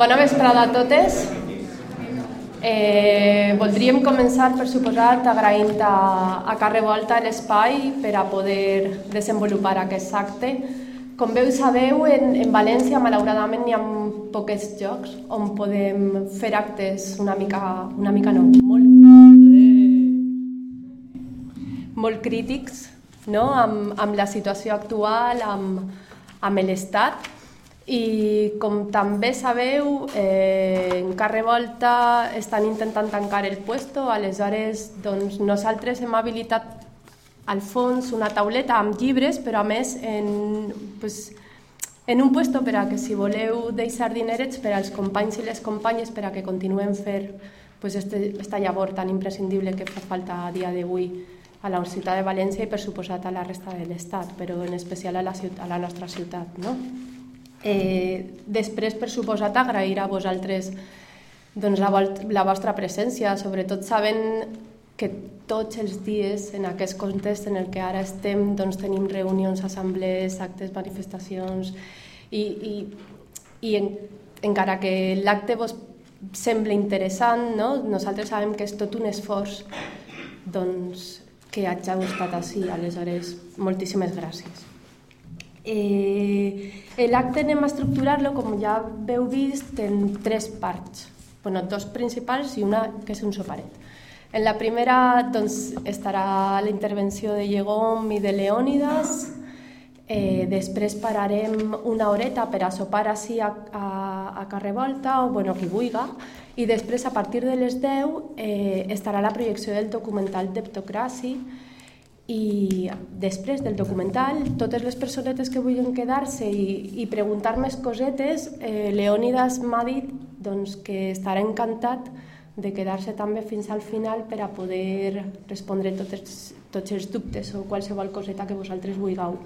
Bona vesprada a totes. Eh, voldríem començar, per suposat, agraint a, a Carre Volta l'espai per a poder desenvolupar aquest acte. Com veu sabeu, en, en València, malauradament, hi ha poques jocs on podem fer actes una mica, una mica no, molt, molt crítics no? amb, amb la situació actual, amb, amb l'Estat. I com també sabeu, eh, en Carre Volta estan intentant tancar el puesto, aleshores doncs, nosaltres hem habilitat al fons una tauleta amb llibres, però a més en, pues, en un puesto per a que si voleu deixar dinerets per als companys i les companyes per a que continuem fer pues, este, esta llavor tan imprescindible que fa falta a dia d'avui a la ciutat de València i per suposat a la resta de l'Estat, però en especial a la, ciutat, a la nostra ciutat. No? Eh, després, per suposat, agrair a vosaltres doncs, la, la vostra presència, sobretot sabent que tots els dies, en aquest context en el que ara estem, doncs, tenim reunions, assemblees, actes, manifestacions, i, i, i en, encara que l'acte vos sembla interessant, no? nosaltres sabem que és tot un esforç doncs, que hagi estat així. Aleshores, moltíssimes gràcies. Eh, L'acte anem a estructurar-lo, com ja veu vist, en tres parts. Bueno, dos principals i una que és un soparet. En la primera doncs, estarà la intervenció de Llegom i de Leònidas, Eh, després pararem una horeta per a sopar així a, a, a Carrevolta, o bueno, qui vulga, i després, a partir de les 10, eh, estarà la projecció del documental d'Eptocràcia i després del documental, totes les personetes que vulguin quedar-se i, i preguntar més cosetes, eh, Leònidas m'ha dit doncs, que estarà encantat de quedar-se també fins al final per a poder respondre tots, tots els dubtes o qualsevol coseta que vosaltres vulgueu.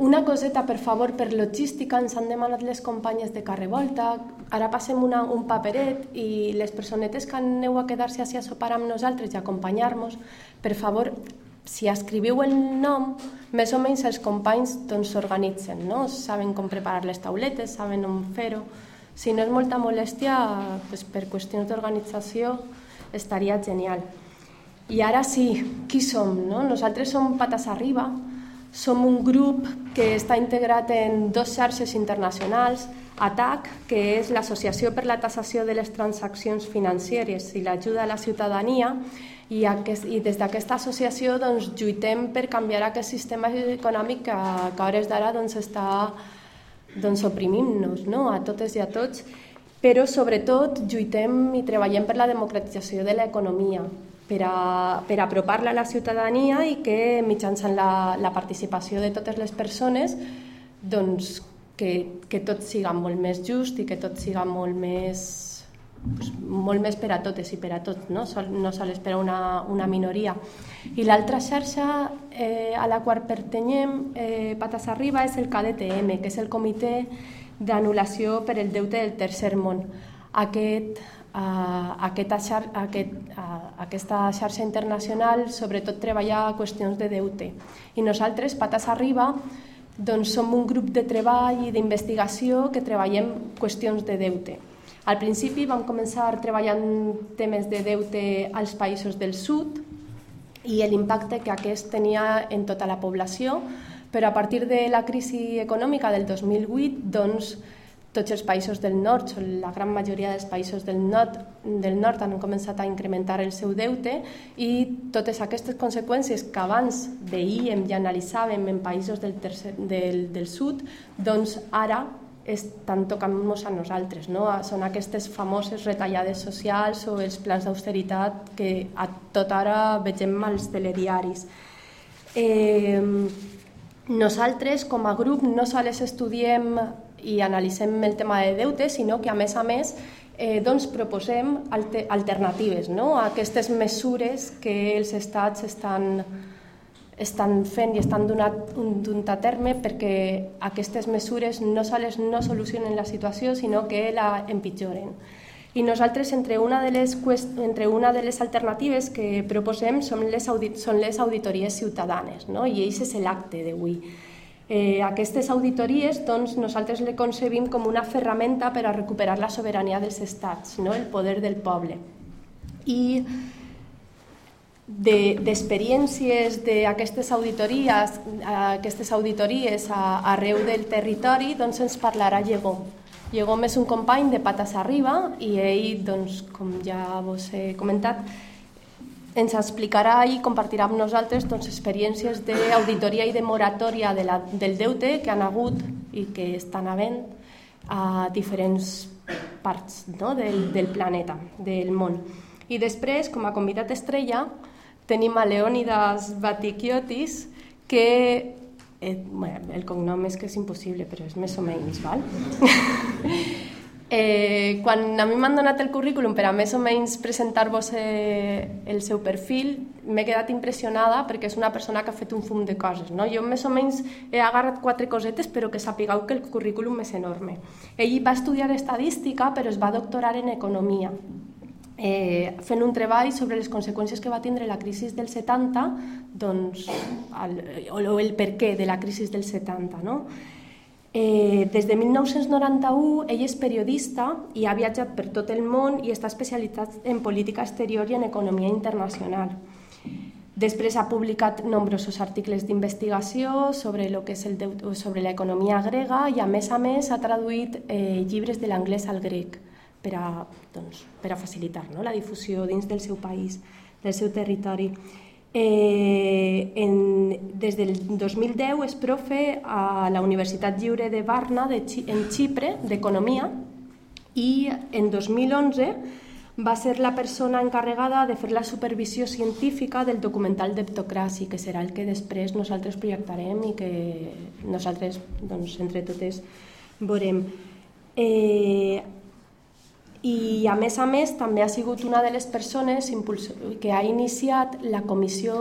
Una coseta, per favor, per logística, ens han demanat les companyes de Carrevolta. Ara passem una, un paperet i les personetes que aneu a quedar-se així a sopar amb nosaltres i acompanyar-nos, per favor, si escriviu el nom, més o menys els companys doncs, s'organitzen, doncs, no? saben com preparar les tauletes, saben on fer-ho. Si no és molta molèstia, doncs, per qüestions d'organització estaria genial. I ara sí, qui som? No? Nosaltres som Patas Arriba, som un grup que està integrat en dos xarxes internacionals, ATAC, que és l'Associació per la Tassació de les Transaccions Financeres i l'Ajuda a la Ciutadania, i, aquest, i des d'aquesta associació doncs, lluitem per canviar aquest sistema econòmic que, que a hores d'ara doncs, està doncs, oprimint-nos no? a totes i a tots, però sobretot lluitem i treballem per la democratització de l'economia, per, a, per apropar-la a la ciutadania i que mitjançant la, la participació de totes les persones doncs, que, que tot siga molt més just i que tot siga molt més, doncs, molt més per a totes i per a tots, no, Sol, no sols per a una, una minoria. I l'altra xarxa eh, a la qual pertanyem, eh, Patas Arriba, és el KDTM, que és el Comitè d'Anul·lació per el Deute del Tercer Món. Aquest Uh, aquesta, aquest, uh, aquesta xarxa internacional sobretot treballa qüestions de deute. I nosaltres, Patas Arriba, doncs som un grup de treball i d'investigació que treballem qüestions de deute. Al principi vam començar treballant temes de deute als països del sud i l'impacte que aquest tenia en tota la població, però a partir de la crisi econòmica del 2008 doncs, tots els països del nord, la gran majoria dels països del nord, del nord han començat a incrementar el seu deute i totes aquestes conseqüències que abans veíem i analitzàvem en països del, tercer, del, del sud, doncs ara estan tocant-nos a nosaltres. No? Són aquestes famoses retallades socials o els plans d'austeritat que a tot ara vegem als telediaris. Eh, nosaltres, com a grup, no sols estudiem i analitzem el tema de deute, sinó que a més a més eh, doncs proposem alter alternatives no? a aquestes mesures que els estats estan, estan fent i estan donant a terme perquè aquestes mesures no sols no solucionen la situació, sinó que la empitjoren. I nosaltres, entre una de les, entre una de les alternatives que proposem són les, audit són les auditories ciutadanes, no? i això és l'acte d'avui. Eh, aquestes auditories doncs, nosaltres le concebim com una ferramenta per a recuperar la sobirania dels estats, no? el poder del poble. I d'experiències de, d'aquestes auditories, aquestes auditories a, arreu del territori, doncs ens parlarà Llegom. Llegom és un company de Patas Arriba i ell, doncs, com ja vos he comentat, ens explicarà i compartirà amb nosaltres doncs, experiències d'auditoria i de moratòria de la, del deute que han hagut i que estan havent a diferents parts no? del, del planeta, del món. I després, com a convidat estrella, tenim a Leonidas Batikiotis, que eh, bueno, el cognom és que és impossible, però és més o menys, val? Eh, quan a mi m'han donat el currículum per a més o menys presentar-vos eh, el seu perfil, m'he quedat impressionada perquè és una persona que ha fet un fum de coses. No? Jo més o menys he agarrat quatre cosetes, però que sapigueu que el currículum és enorme. Ell va estudiar estadística, però es va doctorar en economia. Eh, fent un treball sobre les conseqüències que va tindre la crisi del 70, doncs, el, o el per què de la crisi del 70. No? Eh, des de 1991 ell és periodista i ha viatjat per tot el món i està especialitzat en política exterior i en economia internacional. Després ha publicat nombrosos articles d'investigació sobre, lo que és el sobre l'economia grega i a més a més ha traduït eh, llibres de l'anglès al grec per a, doncs, per a facilitar no? la difusió dins del seu país, del seu territori. Eh, en, des del 2010 és profe a la Universitat Lliure de Varna de, en Xipre d'Economia i en 2011 va ser la persona encarregada de fer la supervisió científica del documental d'Eptocràcia, que serà el que després nosaltres projectarem i que nosaltres, doncs, entre totes, veurem. Eh, i a més a més també ha sigut una de les persones que ha iniciat la comissió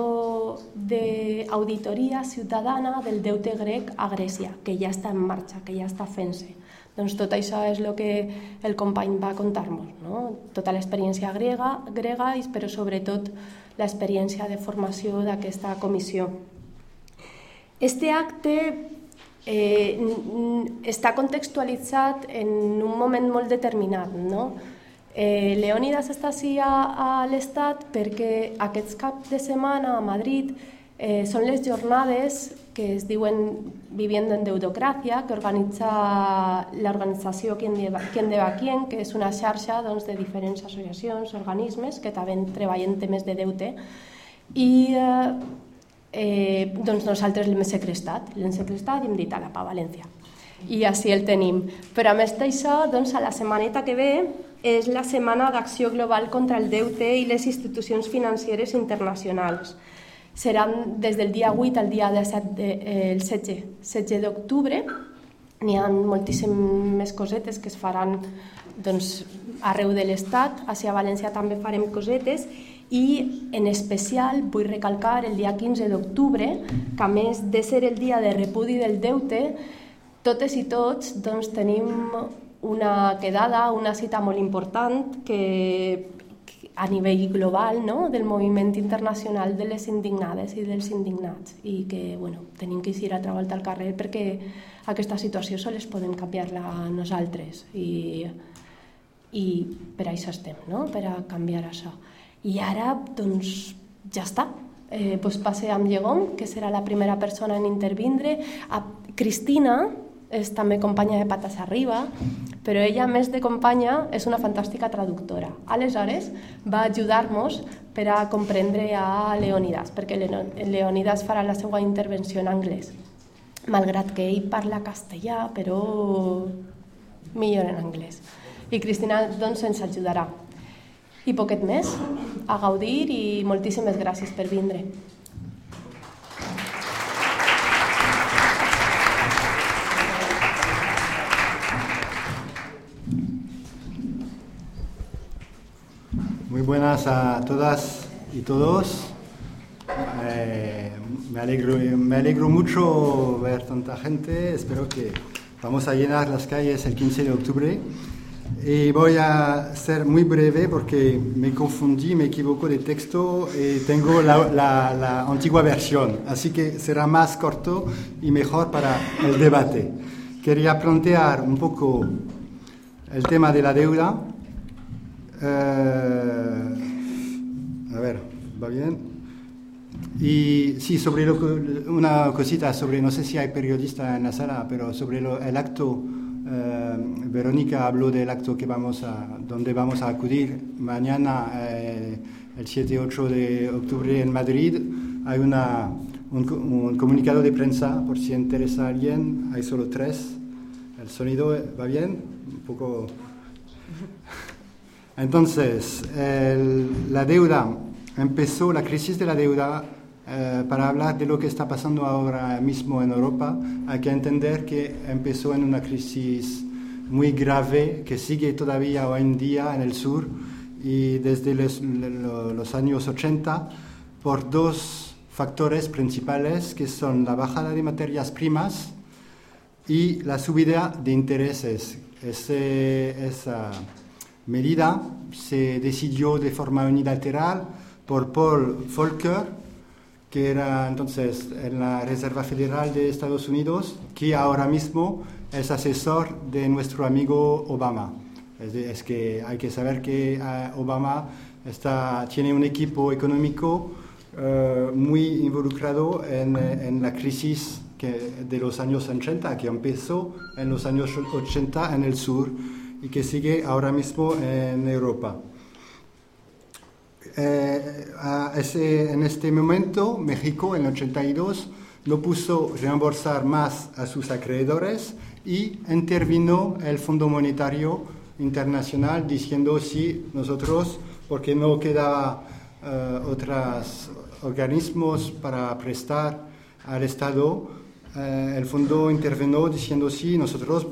d'auditoria ciutadana del deute grec a Grècia, que ja està en marxa, que ja està fent-se. Doncs tot això és el que el company va contar-nos, no? tota l'experiència grega, grega, però sobretot l'experiència de formació d'aquesta comissió. Este acte eh, està contextualitzat en un moment molt determinat. No? Eh, Leònidas està així a, a l'Estat perquè aquests caps de setmana a Madrid eh, són les jornades que es diuen Viviendo en Deutocràcia, que organitza l'organització Quien de, Quien Quien, que és una xarxa doncs, de diferents associacions, organismes que també treballen temes de deute. I eh, eh, doncs nosaltres l'hem secrestat, l'hem secrestat i hem dit a la pa València. I així el tenim. Però a més d'això, doncs, a la setmaneta que ve és la Setmana d'Acció Global contra el Deute i les institucions financeres internacionals. Seran des del dia 8 al dia 17 de, eh, el 16, 16 d'octubre. N'hi ha moltíssimes cosetes que es faran doncs, arreu de l'Estat. A València també farem cosetes i en especial vull recalcar el dia 15 d'octubre, que a més de ser el dia de repudi del deute, totes i tots doncs, tenim una quedada, una cita molt important que a nivell global no? del moviment internacional de les indignades i dels indignats i que bueno, tenim que eixir a treballar al carrer perquè aquesta situació sols podem canviar-la nosaltres i, i per això estem, no? per a canviar això. I ara, doncs, ja està. Eh, doncs passe amb Llegom, que serà la primera persona en intervindre. A Cristina és també companya de Patas Arriba, però ella, més de companya, és una fantàstica traductora. Aleshores, va ajudar-nos per a comprendre a Leonidas, perquè Leonidas farà la seva intervenció en anglès, malgrat que ell parla castellà, però millor en anglès. I Cristina doncs, ens ajudarà i poquet més, a gaudir i moltíssimes gràcies per vindre. Muy buenas a todas y todos. Eh, me, alegro, me alegro mucho ver tanta gente. Espero que vamos a llenar las calles el 15 de octubre. Y voy a ser muy breve porque me confundí, me equivoco de texto y tengo la, la, la, antigua versión, así que será más corto y mejor para el debate. Quería plantear un poco el tema de la deuda. Eh, a ver, ¿va bien? Y sí, sobre lo, una cosita sobre, no sé si hay periodista en la sala, pero sobre lo, el acto eh, Verónica habló del acto que vamos a, donde vamos a acudir mañana, eh, el 7-8 de octubre en Madrid. Hay una, un, un, comunicado de prensa, por si interesa a alguien, hay solo tres. ¿El sonido va bien? Un poco... Entonces, el, la deuda, empezó la crisis de la deuda eh, para hablar de lo que está pasando ahora mismo en Europa, hay que entender que empezó en una crisis muy grave que sigue todavía hoy en día en el sur y desde los, los años 80 por dos factores principales que son la bajada de materias primas y la subida de intereses. Ese, esa medida se decidió de forma unilateral por Paul Volcker, que era entonces en la Reserva Federal de Estados Unidos, que ahora mismo es asesor de nuestro amigo Obama. Es, que hay que saber que uh, Obama está, tiene un equipo económico uh, muy involucrado en, en la crisis que, de los años 80, que empezó en los años 80 en el sur y que sigue ahora mismo en Europa. Eh, ese, en este momento, México en el 82 no puso reembolsar más a sus acreedores y intervino el Fondo Monetario Internacional diciendo si nosotros, porque no queda uh, otros organismos para prestar al Estado, uh, el fondo intervino diciendo sí, nosotros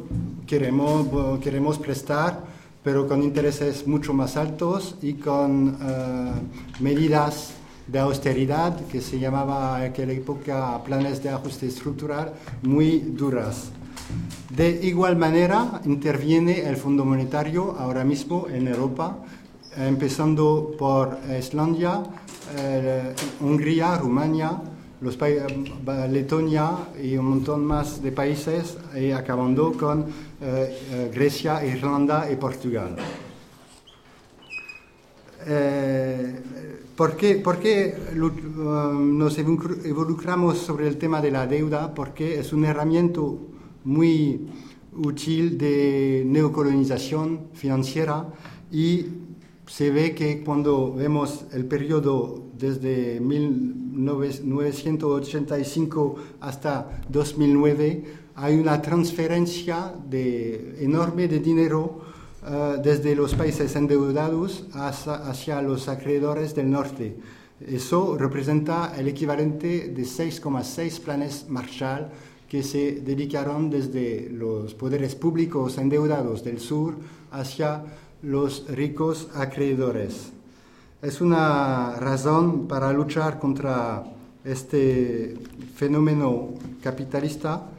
queremos, queremos prestar pero con intereses mucho más altos y con uh, medidas de austeridad que se llamaba en aquella época planes de ajuste estructural muy duras. De igual manera interviene el Fondo Monetario ahora mismo en Europa, empezando por Islandia, eh, Hungría, Rumania, los Letonia y un montón más de países, y acabando con eh, Grecia, Irlanda y Portugal. Eh, ¿Por qué, por qué um, nos involucramos sobre el tema de la deuda? Porque es una herramienta muy útil de neocolonización financiera y se ve que cuando vemos el periodo desde 1985 hasta 2009, hay una transferencia de, enorme de dinero uh, desde los países endeudados hacia, hacia, los acreedores del norte. Eso representa el equivalente de 6,6 planes Marshall que se dedicaron desde los poderes públicos endeudados del sur hacia los ricos acreedores. Es una razón para luchar contra este fenómeno capitalista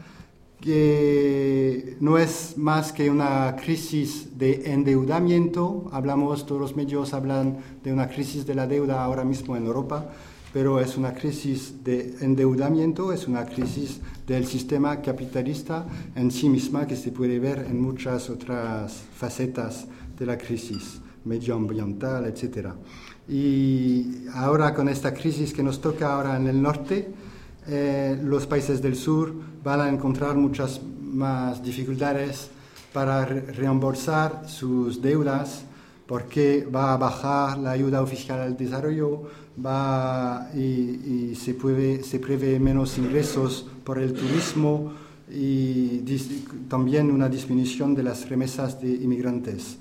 que no es más que una crisis de endeudamiento. Hablamos, todos los medios hablan de una crisis de la deuda ahora mismo en Europa, pero es una crisis de endeudamiento, es una crisis del sistema capitalista en sí misma que se puede ver en muchas otras facetas de la crisis medioambiental, etc. Y ahora con esta crisis que nos toca ahora en el norte, eh, los países del sur van a encontrar muchas más dificultades para re reembolsar sus deudas porque va a bajar la ayuda oficial al desarrollo va y, se, prevé menos ingresos por el turismo y también una disminución de las remesas de inmigrantes.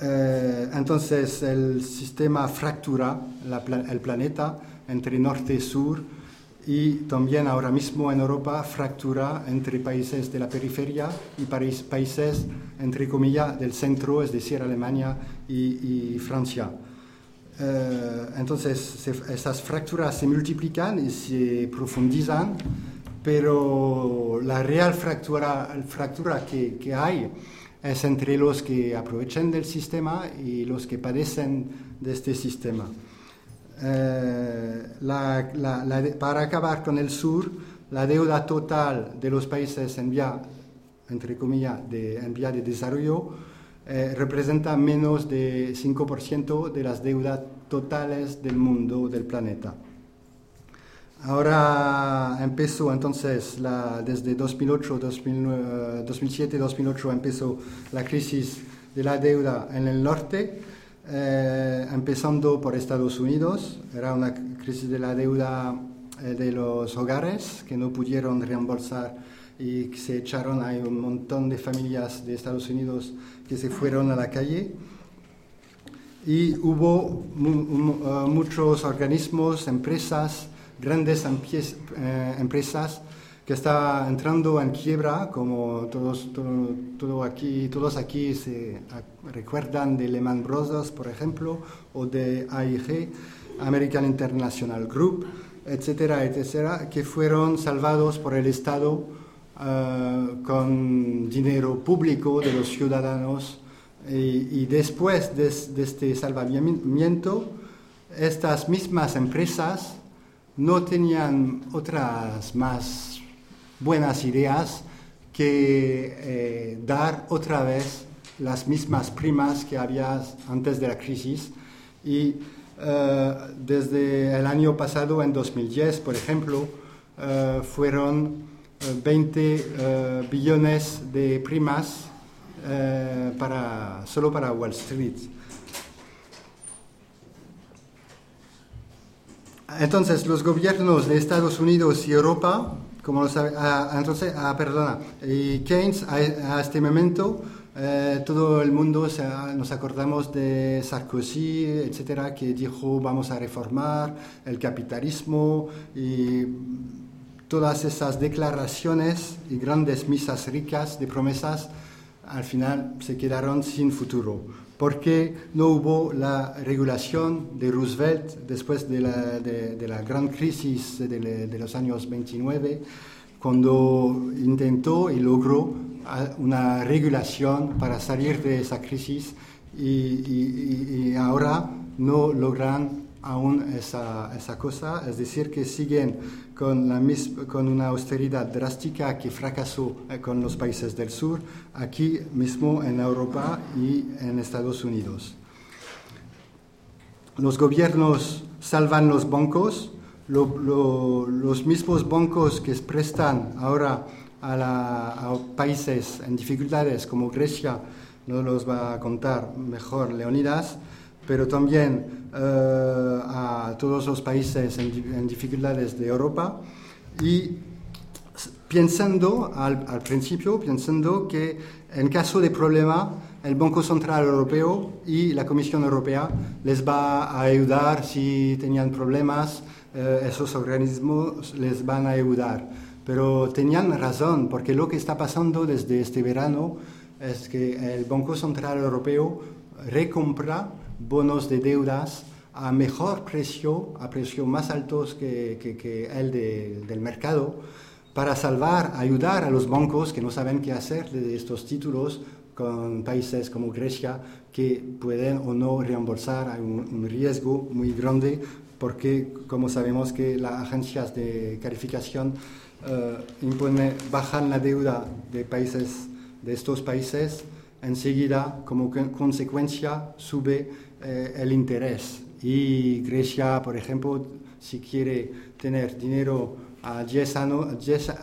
Eh, entonces el sistema fractura el planeta entre norte y sur y también ahora mismo en Europa fractura entre países de la periferia y países, entre comillas, del centro, es decir, Alemania y, Francia. Eh, entonces esas fracturas se multiplican y se profundizan, pero la real fractura, fractura que hay es entre los que aprovechan del sistema y los que padecen de este sistema. Eh, para acabar con el sur, la deuda total de los países en vía, entre comillas, de, en de desarrollo eh, representa menos de 5% de las deudas totales del mundo, del planeta. Ahora empezó entonces, la, desde 2008, 2007, 2008 empezó la crisis de la deuda en el norte, eh, empezando por Estados Unidos. Era una crisis de la deuda eh, de los hogares que no pudieron reembolsar y se echaron. Hay un montón de familias de Estados Unidos que se fueron a la calle. Y hubo uh, muchos organismos, empresas, grandes eh, empresas que estaban entrando en quiebra, como todos, todo, aquí, todos aquí se recuerdan de Lehman Brothers, por ejemplo, o de AIG, American International Group, etcétera, etcétera, que fueron salvados por el Estado eh, con dinero público de los ciudadanos. Y, después de, de este salvamiento, estas mismas empresas no tenían otras más buenas ideas que eh, dar otra vez las mismas primas que había antes de la crisis. Y eh, desde el año pasado, en 2010, por ejemplo, eh, fueron 20 billones de primas para, solo para Wall Street. Entonces, los gobiernos de Estados Unidos y Europa, como lo sabe, entonces, perdona, Keynes a, este momento, eh, todo el mundo nos acordamos de Sarkozy, etcétera, que dijo vamos a reformar el capitalismo y todas esas declaraciones y grandes misas ricas de promesas al final se quedaron sin futuro porque no hubo la regulación de Roosevelt después de la, gran crisis de, los años 29, cuando intentó y logró una regulación para salir de esa crisis y, ahora no logran aún esa, esa, cosa, es decir, que siguen con, la una austeridad drástica que fracasó eh, con los países del sur, aquí mismo en Europa y en Estados Unidos. Los gobiernos salvan los bancos, los mismos bancos que prestan ahora a, a, países en dificultades como Grecia, no los va a contar mejor Leonidas, pero también eh, a todos los países en, dificultades de Europa y pensando al, principio, pensando que en caso de problema el Banco Central Europeo y la Comisión Europea les va a ayudar si tenían problemas, eh, esos organismos les van a ayudar. Pero tenían razón, porque lo que está pasando desde este verano es que el Banco Central Europeo recompra bonos de deudas a mejor precio, a precios más altos que, el del mercado, para salvar, ayudar a los bancos que no saben qué hacer de estos títulos con países como Grecia que pueden o no reembolsar. Hay un, riesgo muy grande porque, como sabemos, que las agencias de calificación uh, bajan la deuda de países de estos países, enseguida, como consecuencia, sube eh, el interés. Y Grecia, por ejemplo, si quiere tener dinero a 10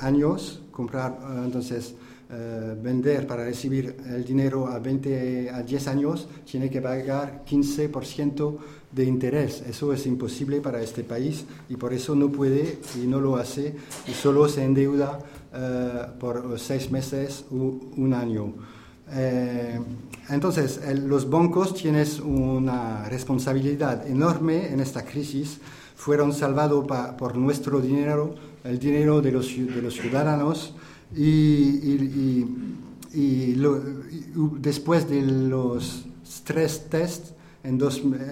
años, comprar, eh, entonces eh, vender para recibir el dinero a, 20, a 10 años, tiene que pagar 15% de interés. Eso es imposible para este país y por eso no puede y no lo hace y solo se endeuda por seis meses u un año. Eh, entonces, los bancos tienen una responsabilidad enorme en esta crisis. Fueron salvados por nuestro dinero, el dinero de los, de los ciudadanos, y, después de los stress tests en,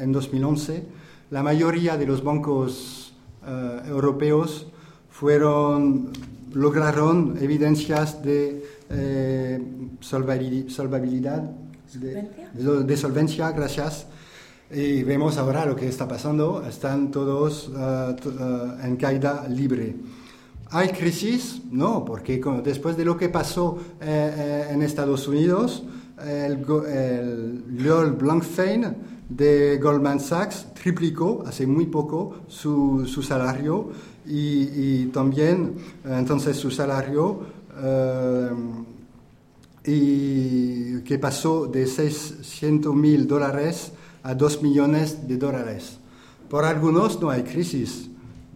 en 2011, la mayoría de los bancos eh, europeos fueron, lograron evidencias de eh, solvabilidad, de, de, solvencia, gracias. Y vemos ahora lo que está pasando, están todos uh, uh, en caída libre. ¿Hay crisis? No, porque después de lo que pasó eh, eh, en Estados Unidos, el, el Blankfein de Goldman Sachs triplicó hace muy poco su, su salario y, y, también entonces su salario eh, y que pasó de 600 mil dólares a 2 millones de dólares. Por algunos no hay crisis.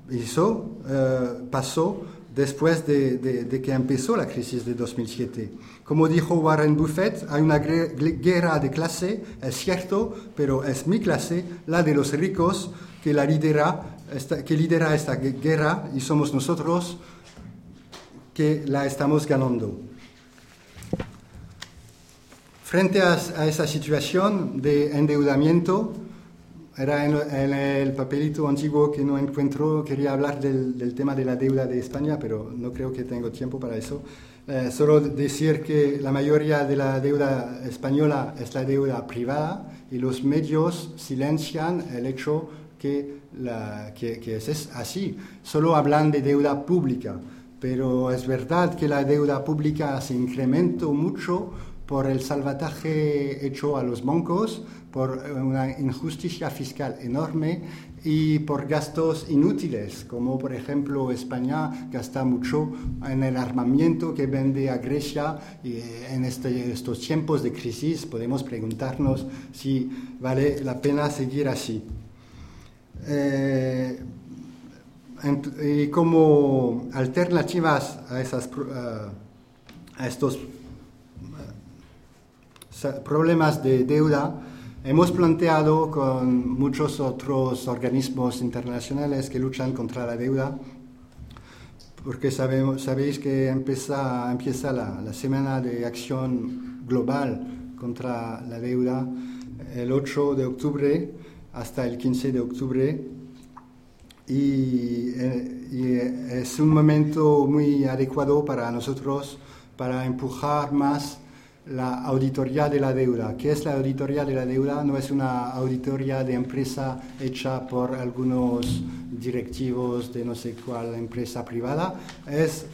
Eso eh, pasó después de, de, que empezó la crisis de 2007. Como dijo Warren Buffett, hay una guerra de clase, es cierto, pero es mi clase, la de los ricos, que, la lidera, esta, que lidera esta guerra y somos nosotros que la estamos ganando. Frente a, a esa situación de endeudamiento, era en, el papelito antiguo que no encuentro, quería hablar del, tema de la deuda de España, pero no creo que tengo tiempo para eso. Eh, solo decir que la mayoría de la deuda española es la deuda privada y los medios silencian el hecho que, la, que, que es así. Solo hablan de deuda pública, pero es verdad que la deuda pública se incrementó mucho por el salvataje hecho a los bancos, por una injusticia fiscal enorme y por gastos inútiles, como por ejemplo España gasta mucho en el armamento que vende a Grecia y en este, estos tiempos de crisis podemos preguntarnos si vale la pena seguir así. Eh, y como alternativas a, esas, a estos problemas de deuda, hemos planteado con muchos otros organismos internacionales que luchan contra la deuda, porque sabemos, sabéis que empieza, empieza la, la, Semana de Acción Global contra la Deuda el 8 de octubre hasta el 15 de octubre. Y, eh, y es un momento muy adecuado para nosotros para empujar más la auditoría de la deuda. ¿Qué es la auditoría de la deuda? No es una auditoría de empresa hecha por algunos directivos de no sé cuál empresa privada, es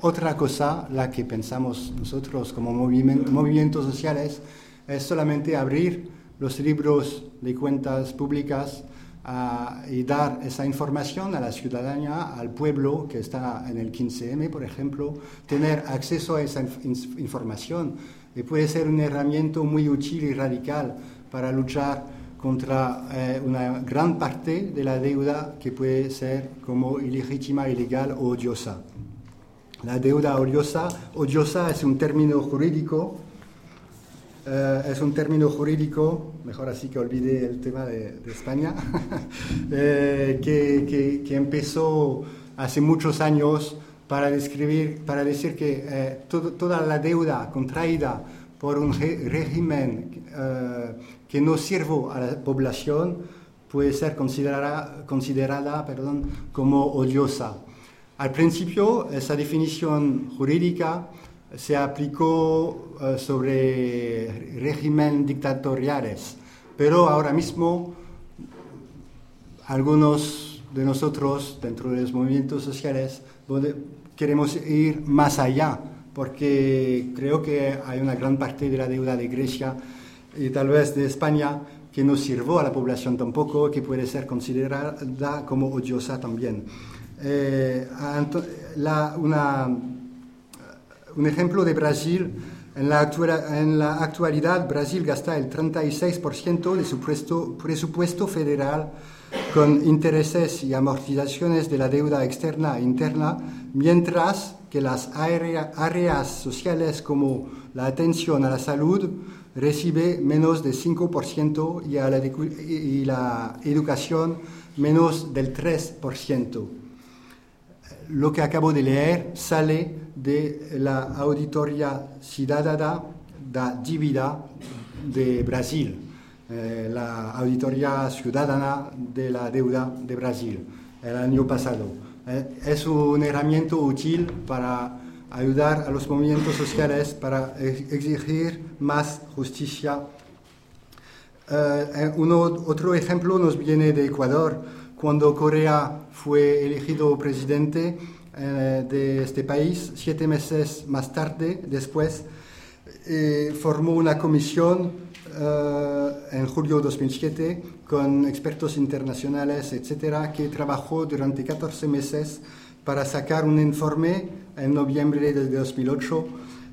otra cosa la que pensamos nosotros como movimientos sociales, es solamente abrir los libros de cuentas públicas y dar esa información a la ciudadanía, al pueblo que está en el 15M, por ejemplo, tener acceso a esa información y puede ser una herramienta muy útil y radical para luchar contra eh, una gran parte de la deuda que puede ser como ilegítima, ilegal o odiosa. La deuda odiosa, odiosa es un término jurídico eh, es un término jurídico, mejor así que olvide el tema de, España, eh, que, que, empezó hace muchos años para, describir, para decir que eh, toda la deuda contraída por un régimen que no sirve a la población puede ser considerada, considerada perdón, como odiosa. Al principio, esa definición jurídica se aplicó eh, sobre régimen dictatoriales, pero ahora mismo algunos de nosotros dentro de los movimientos sociales queremos ir más allá, porque creo que hay una gran parte de la deuda de Grecia y tal vez de España que no sirvió a la población tampoco, que puede ser considerada como odiosa también. Eh, la, una un ejemplo de Brasil, en la, en la actualidad Brasil gasta el 36% de su presupuesto federal con intereses y amortizaciones de la deuda externa e interna, mientras que las áreas sociales como la atención a la salud recibe menos del 5% y, a la, y la educación menos del 3% lo que acabo de leer sale de la Auditoría Ciudadana da Dívida de Brasil, eh, la Auditoría Ciudadana de la Deuda de Brasil, el año pasado. Eh, es un herramienta útil para ayudar a los movimientos sociales para exigir más justicia. Eh, uno, otro ejemplo nos viene de Ecuador, cuando Corea fue elegido presidente eh, de este país, siete meses más tarde, después, eh, formó una comisión en julio de 2007 con expertos internacionales, etcétera, que trabajó durante 14 meses para sacar un informe en noviembre de 2008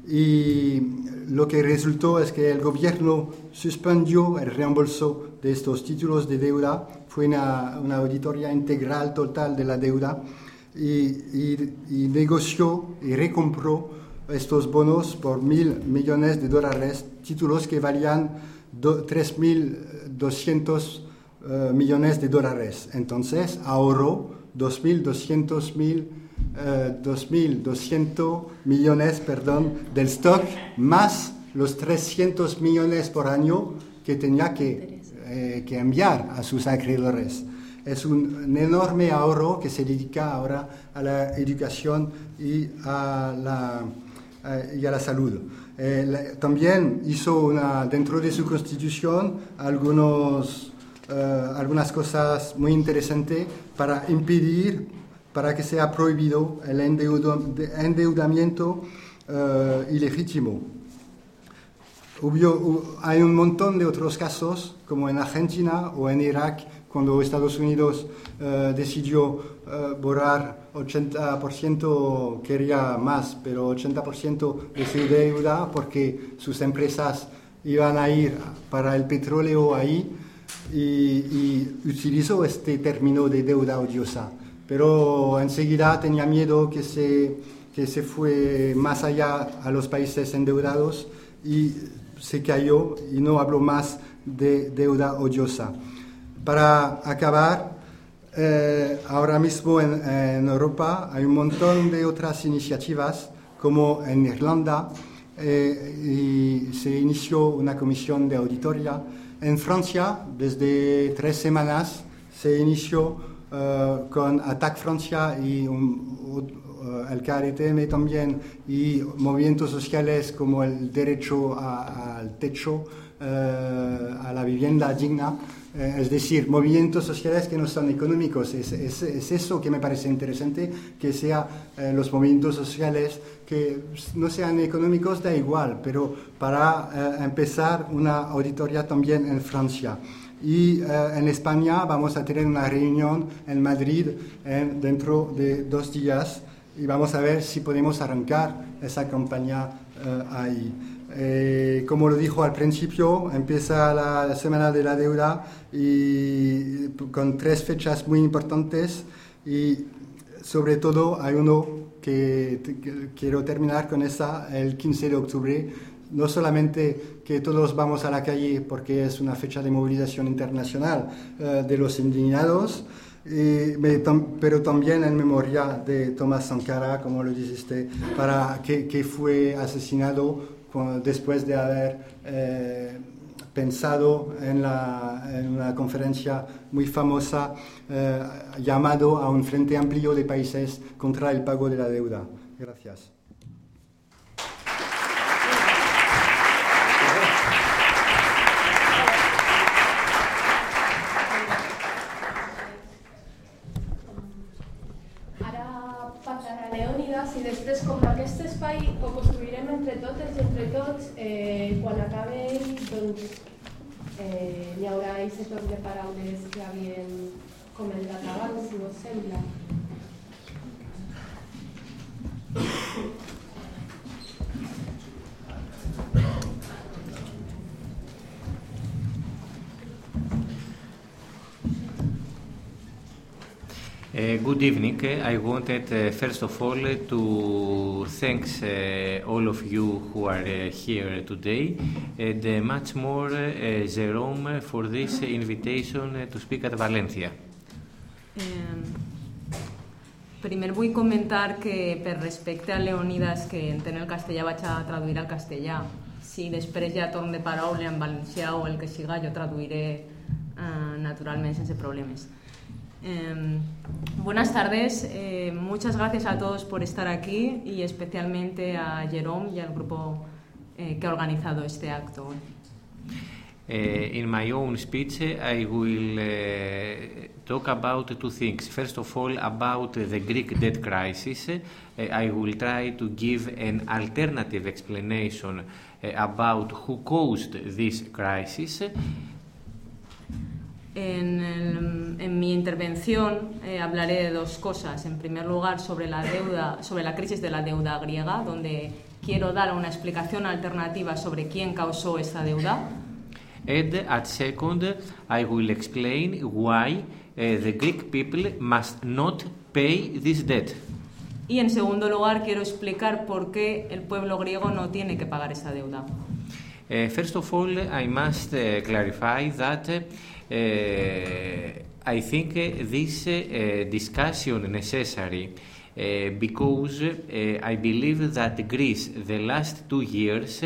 y lo que resultó es que el gobierno suspendió el reembolso de estos títulos de deuda, fue una, auditoría integral total de la deuda y, negoció y recompró estos bonos por mil millones de dólares, títulos que valían 3.200 eh, millones de dólares. Entonces ahorró 2.200 mil, 2.200 eh, millones perdón, del stock más los 300 millones por año que tenía que, eh, que enviar a sus acreedores. Es un, enorme ahorro que se dedica ahora a la educación y a la, eh, y a la salud. también hizo dentro de su constitución algunos eh, algunas cosas muy interesantes para impedir, para que sea prohibido el endeudamiento ilegítimo. Hay un montón de otros casos, como en Argentina o en Irak, cuando Estados Unidos uh, decidió borrar 80%, quería más, pero 80% de su deuda porque sus empresas iban a ir para el petróleo ahí y, utilizó este término de deuda odiosa, pero enseguida tenía miedo que se, que se fue más allá a los países endeudados y se cayó y no habló más de deuda odiosa. Para acabar, eh, ahora mismo en, en, Europa hay un montón de otras iniciativas, como en Irlanda, eh, y se inició una comisión de auditoría en Francia, desde tres semanas, se inició uh, con ATAC Francia y un, el KRTM también y movimientos sociales como el derecho al techo, uh, a la vivienda digna, eh, es decir, movimientos sociales que no son económicos. Es, es, eso que me parece interesante, que sean eh, los movimientos sociales que no sean económicos, da igual, pero para eh, empezar una auditoría también en Francia. Y en España vamos a tener una reunión en Madrid dentro de dos días y vamos a ver si podemos arrancar esa campaña ahí. Eh, como lo dijo al principio, empieza la semana de la deuda y con tres fechas muy importantes y sobre todo hay uno que, quiero terminar con esa, el 15 de octubre. No solamente que todos vamos a la calle porque es una fecha de movilización internacional eh, de los indignados, pero también en memoria de Tomás Sankara, como lo dijiste, para que, fue asesinado después de haber eh, pensado en, una conferencia muy famosa eh, llamado a un frente amplio de países contra el pago de la deuda. Gracias. Eh, n'hi haurà aquest de paraules que havien comentat abans, us sembla. Uh, good evening. I wanted uh, first of all to thank uh, all of you who are here today and much more Jerome for this invitation to speak at Valencia. Primer vull comentar que per respecte a Leonidas que entén el castellà vaig a traduir al castellà si després ja torn de paraula en valencià o el que siga jo traduiré uh, naturalment sense problemes Em, buenas tardes, eh, muchas gracias a todos por estar aquí y especialmente a Jerome y al grupo eh, que ha organizado este acto. Uh, in my own speech, I will uh, talk about two things. First of all, about the Greek debt crisis. Uh, I will try to give an alternative explanation about who caused this crisis. En, el- en mi intervención eh, hablaré de dos cosas. En primer lugar, sobre la deuda, sobre la crisis de la deuda griega, donde quiero dar una explicación alternativa sobre quién causó esta deuda. And at second, I will explain why uh, the Greek people must not pay this debt. Y en segundo lugar, quiero explicar por qué el pueblo griego no tiene que pagar esa deuda. Uh, first of all, I must uh, clarify that I think this uh, discussion necessary uh, because I believe that Greece, the last two years,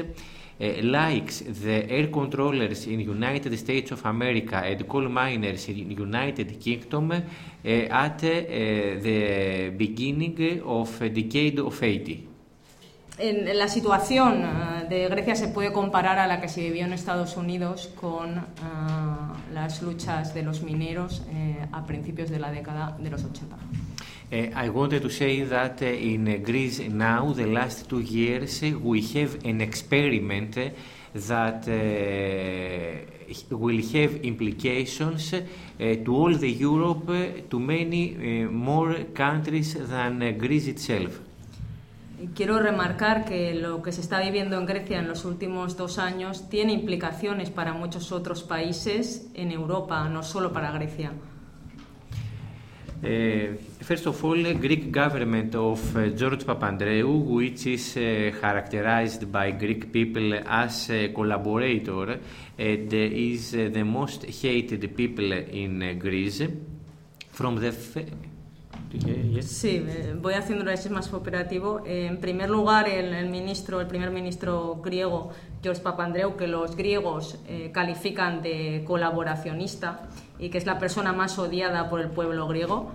uh, likes the air controllers in United States of America and coal miners in United Kingdom uh, at uh, the beginning of decade of 80. En, en la situación eh, de Grecia se puede comparar a la que se vivió en Estados Unidos con ah, las luchas de los mineros eh, a principios de la década de los 80. Uh, I wanted to say that uh, in uh, Greece now, the last two years, we have an experiment that will have implications to all the Europe, to many more countries than Greece itself. Quiero remarcar que lo que se está viviendo en Grecia en los últimos dos años tiene implicaciones para muchos otros países en Europa, no solo para Grecia. Uh, first of all, Greek government of uh, George Papandreou, which is uh, characterized by Greek people as a collaborator and is the most hated people in Greece. From the. Sí, eh, voy haciéndolo así más operativo. Eh, en primer lugar, el, el ministro, el primer ministro griego, George Papandreou, que los griegos eh, califican de colaboracionista y que es la persona más odiada por el pueblo griego.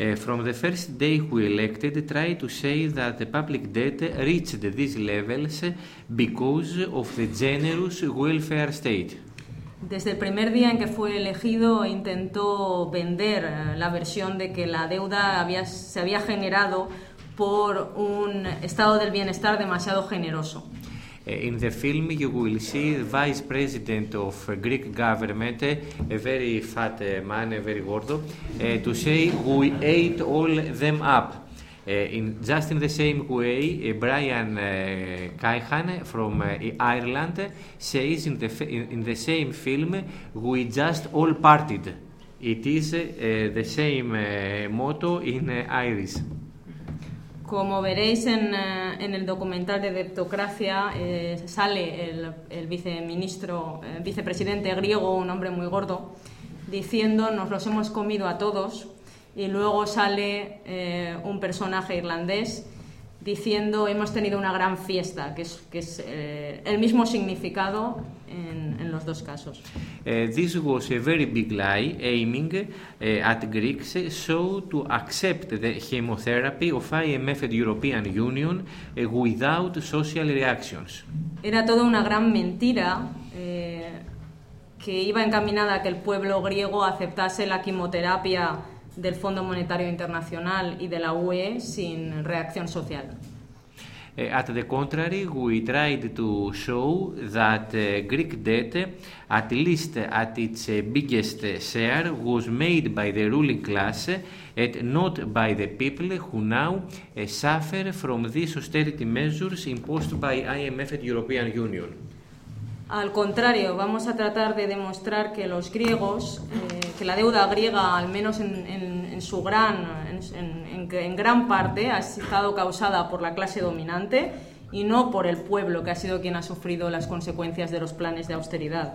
Uh, from the first day we elected, try to say that the public debt reached these levels because of the generous welfare state. Desde el primer día en que fue elegido intentó vender eh, la versión de que la deuda había- se había generado por un estado del bienestar demasiado generoso. Uh, in the film, you will see the vice president of uh, Greek government, a very fat man, a very gordo, to say we ate all them up. Uh, in just in the same way, uh, Brian uh, Kaihan from Ireland says in the in, the same film, we just all partied. It is the same motto in Irish. Como veréis en, eh, en el documental de Deptocracia, eh, sale el, el viceministro, eh, vicepresidente griego, un hombre muy gordo, diciendo nos los hemos comido a todos, y luego sale eh, un personaje irlandés diciendo hemos tenido una gran fiesta, que es, que es eh, el mismo significado en, en los dos casos. Uh, this was a very big lie aiming uh, at Greeks so to accept the chemotherapy of IMF and European Union uh, without social reactions. Era toda una gran mentira eh, que iba encaminada a que el pueblo griego aceptase la quimioterapia del Fondo Monetario Internacional y de la UE sin reacción social. At the contrary, we tried to show that uh, Greek debt, at least at its uh, biggest share, was made by the ruling class and not by the people who now uh, suffer from these austerity measures imposed by IMF and European Union. Al contrario, vamos a tratar de demostrar que los griegos, eh, que la deuda griega, al menos en, en- en su gran, en, gran parte, ha estado causada por la clase dominante y no por el pueblo, que ha sido quien ha sufrido las consecuencias de los planes de austeridad.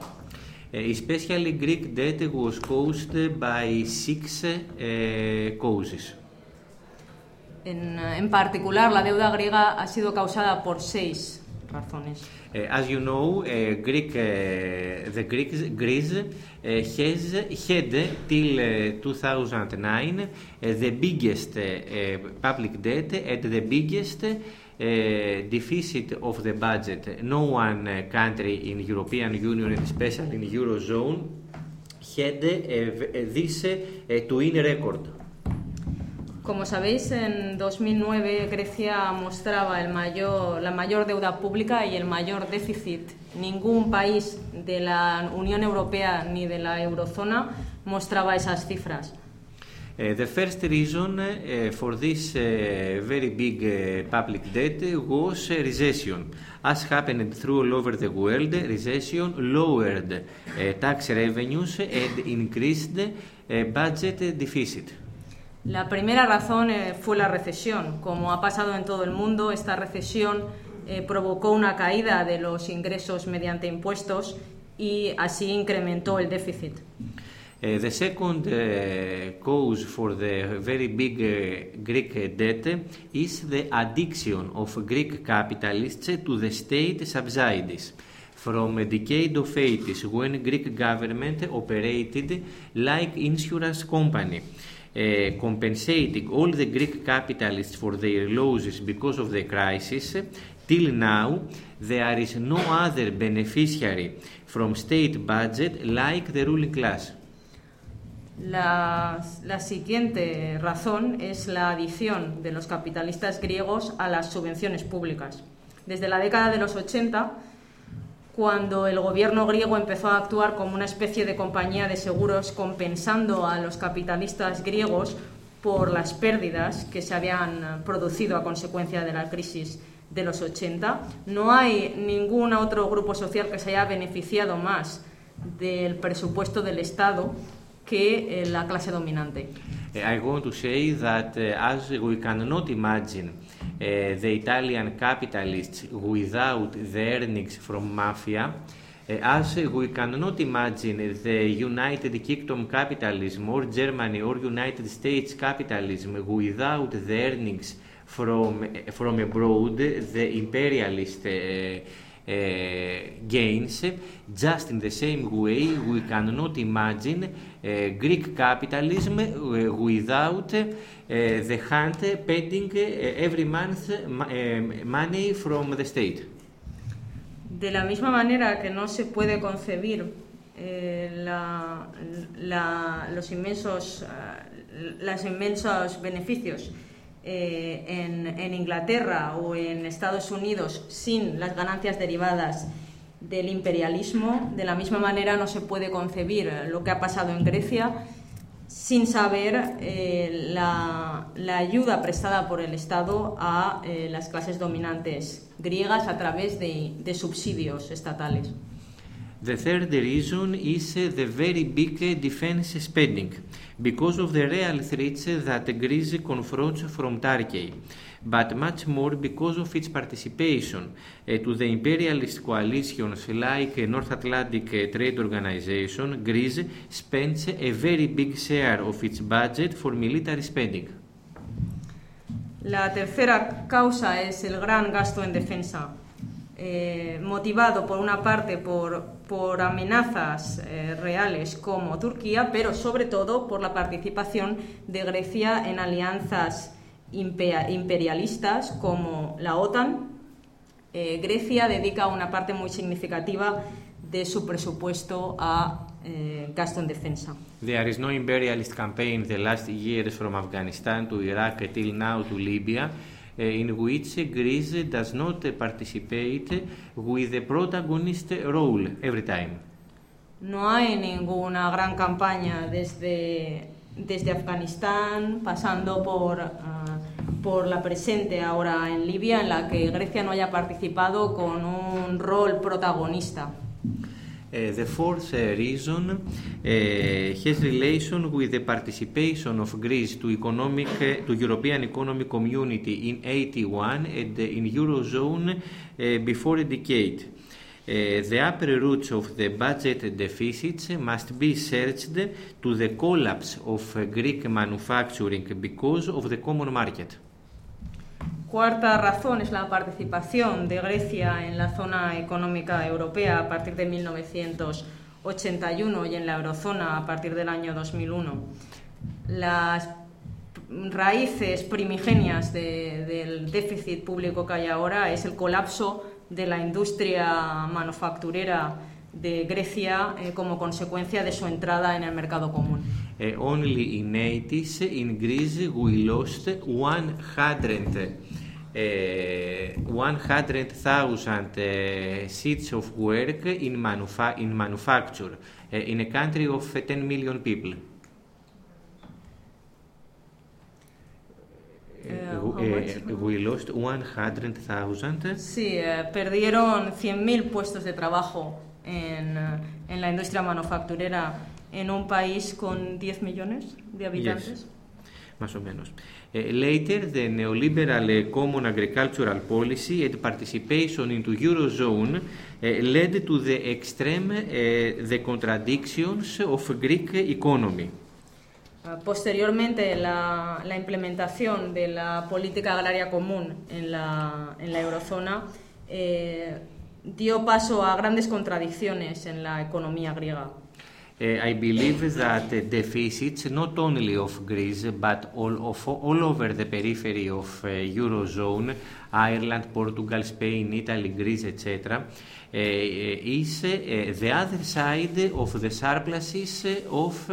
Uh, especially Greek debt was caused by six uh, causes. En, en particular, la deuda griega ha sido causada por seis razones. Uh, as you know, uh, Greek, uh, the Greeks, Greece uh, has had till uh, 2009 uh, the biggest uh, uh, public debt and the biggest uh, deficit of the budget. No one uh, country in European Union, and especially in Eurozone, had uh, this uh, twin record. Como sabéis, en 2009 Grecia mostraba el mayor, la mayor deuda pública y el mayor déficit. Ningún país de la Unión Europea ni de la eurozona mostraba esas cifras. Uh, the first reason uh, for this uh, very big public debt was recession. As happened through all over the world, recession lowered tax revenues and increased budget deficit. La primera razón eh, fue la recesión. Como ha pasado en todo el mundo, esta recesión eh, provocó una caída de los ingresos mediante impuestos y así incrementó el déficit. Uh, the second cause for the very big Greek debt is the addiction of Greek capitalists to the state subsidies. From a decade of 80s, when Greek government operated like insurance company, uh, compensating all the Greek capitalists for their losses because of the crisis, till now there is no other beneficiary from state budget like the ruling class. La, la siguiente razón es la adición de los capitalistas griegos a las subvenciones públicas. Desde la década de los 80, cuando el gobierno griego empezó a actuar como una especie de compañía de seguros compensando a los capitalistas griegos por las pérdidas que se habían producido a consecuencia de la crisis de los 80, no hay ningún otro grupo social que se haya beneficiado más del presupuesto del Estado que eh, la clase dominante. Uh, I want to say that as we cannot imagine the Italian capitalists without the earnings from mafia, as we cannot imagine the United Kingdom capitalism or Germany or United States capitalism without the earnings from, from abroad, the imperialist uh, gains, just in the same way we cannot imagine uh, Greek capitalism uh, without the hand uh, every month money from the state. De la misma manera que no se puede concebir eh, los inmensos, eh, los inmensos beneficios eh, en, Inglaterra o en Estados Unidos sin las ganancias derivadas del imperialismo, de la misma manera no se puede concebir lo que ha pasado en Grecia sin saber eh, la, ayuda prestada por el Estado a eh, las clases dominantes griegas a través de subsidios estatales. The third reason is uh, the very big uh, defense spending, because of the real threats that Greece confronts from Turkey, but much more because of its participation uh, to the imperialist coalitions like North Atlantic Trade Organization. Greece spends a very big share of its budget for military spending. La tercera causa es el gran gasto en defensa, eh, motivado por una parte por, por amenazas eh, reales como Turquía, pero sobre todo por la participación de Grecia en alianzas impe- imperialistas como la OTAN. Eh, Grecia dedica una parte muy significativa de su presupuesto a gasto en defensa. There is no imperialist campaign the last years from Afghanistan to Iraq till now to Libya in which Greece does not uh, participate with a protagonist role every time. No hay ninguna gran campaña desde, desde Afganistán, pasando por, ah, por la presente ahora en Libia, en la que Grecia no haya participado con un rol protagonista. The fourth reason has relation with the participation of Greece to economic to European Economic Community in 81 and in Eurozone uh, before a decade. Uh, the upper roots of the budget deficits must be searched to the collapse of Greek manufacturing because of the common market. Cuarta razón es la participación de Grecia en la zona económica europea a partir de 1981 y en la eurozona a partir del año 2001. Las raíces primigenias del déficit público que hay ahora es el colapso de la industria manufacturera de Grecia eh, como consecuencia de su entrada en el mercado común. Uh, only in 80s in Greece we lost 100 uh, 100,000 uh, seats of work in, manufa in manufacture uh, in a country of 10 million people. We lost 100,000. Sí, eh, perdieron 100.000 puestos de trabajo en, en, la industria manufacturera en un país con 10 millones de habitantes. Yes. Más o menos. Uh, later, the neoliberal uh, common agricultural policy and participation into Eurozone uh, led to the extreme the contradictions of Greek economy. Posteriormente, la, la, implementación de la política agraria común en la, en la eurozona eh, dio paso a grandes contradicciones en la economía griega. Uh, I believe that uh, deficits not only of Greece but all, of, all over the periphery of uh, Eurozone, Ireland, Portugal, Spain, Italy, Greece, etc., is the other side of the surpluses of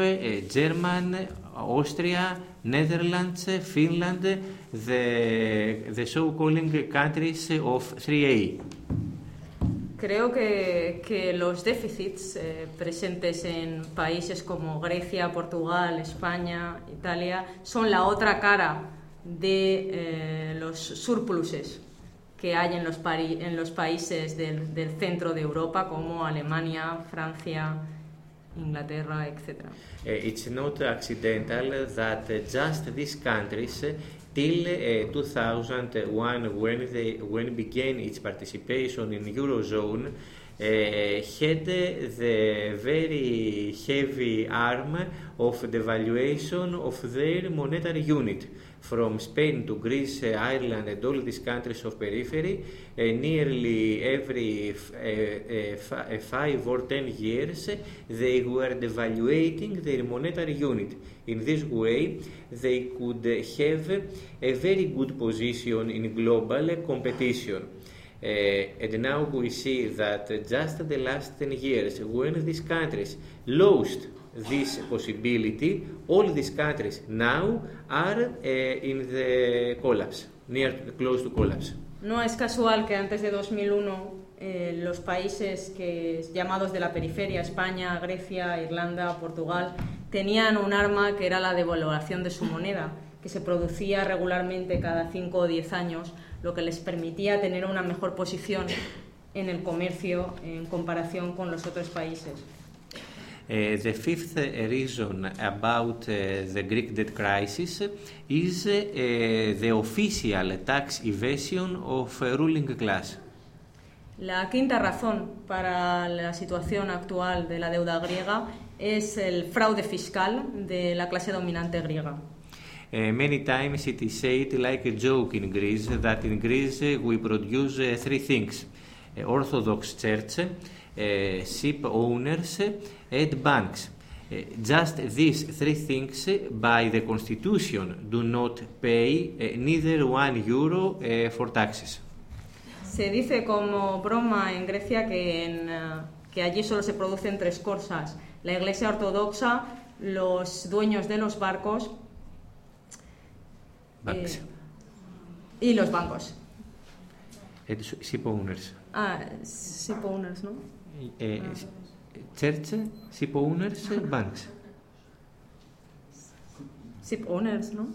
German, Austria, Netherlands, Finland, the, the so-called countries of 3A. Creo que, que los déficits eh, presentes en países como Grecia, Portugal, España, Italia son la otra cara de eh, los surpluses que hay en los, en los países del, centro de Europa como Alemania, Francia, Inglaterra, etc. Uh, it's not accidental that just these countries till uh, 2001 when, they, when began its participation in Eurozone uh, had the very heavy arm of the valuation of their monetary unit. From Spain to Greece, Ireland, and all these countries of periphery, uh, nearly every uh, five or ten years, they were devaluating their monetary unit. In this way, they could have a very good position in global competition. Uh, and now we see that just the last 10 years, when these countries lost this possibility, all these countries now are uh, in the collapse, near close to collapse. No es casual que antes de 2001 eh, los países que, llamados de la periferia, España, Grecia, Irlanda, Portugal, tenían un arma que era la devaluación de su moneda, que se producía regularmente cada 5 o 10 años, lo que les permitía tener una mejor posición en el comercio en comparación con los otros países. Uh, the fifth reason about uh, the Greek debt crisis is uh, the official tax evasion of ruling class. La quinta razón para la situación actual de la deuda griega es el fraude fiscal de la clase dominante griega. Uh, many times it is said like a joke in Greece that in Greece we produce uh, three things uh, Orthodox Church, ship owners, and banks. just these three things by the constitution do not pay neither one euro for taxes. Se dice como broma en Grecia que, en, que allí solo se producen tres cosas la Iglesia Ortodoxa, los dueños de los barcos eh, y los bancos. Ship owners. Ah, ship owners, ¿no? Eh, church, ship owners, banks. Ship owners, ¿no?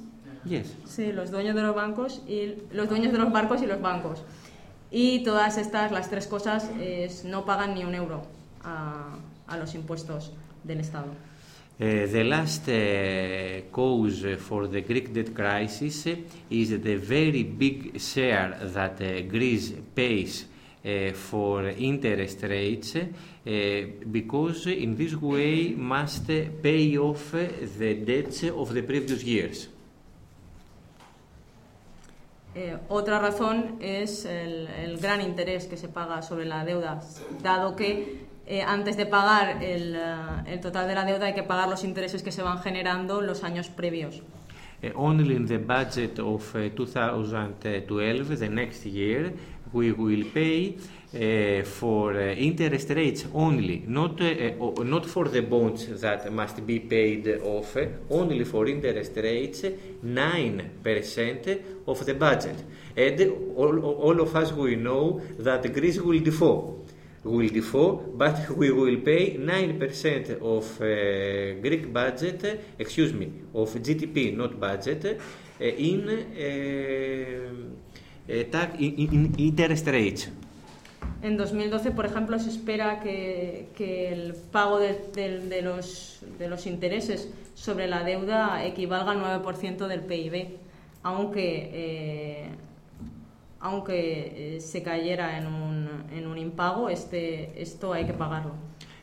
Yes. Sí, los dueños de los bancos y los dueños de los barcos y los bancos. Y todas estas, las tres cosas, es, no pagan ni un euro a, a los impuestos del Estado. Uh, the last uh, cause for the Greek debt crisis is the very big share that uh, Greece pays for interest rates because in this way must pay off the debts of the previous years. Eh, otra razón es el, el, gran interés que se paga sobre la deuda, dado que eh, antes de pagar el, uh, el, total de la deuda hay que pagar los intereses que se van generando los años previos. Uh, only in the budget of 2012, the next year, we will pay uh, for uh, interest rates only, not, uh, not for the bonds that must be paid off, only for interest rates 9% of the budget. And all, all of us we know that Greece will default. Will default, but we will pay 9% of uh, Greek budget, excuse me, of GDP, not budget, uh, in, uh, tax, in, in interest rates. En 2012, por ejemplo, se espera que, que el pago de, de, de, los, de, los, intereses sobre la deuda equivalga al 9% del PIB, aunque, eh, aunque eh, se cayera en un, en un impago, este, esto hay que pagarlo.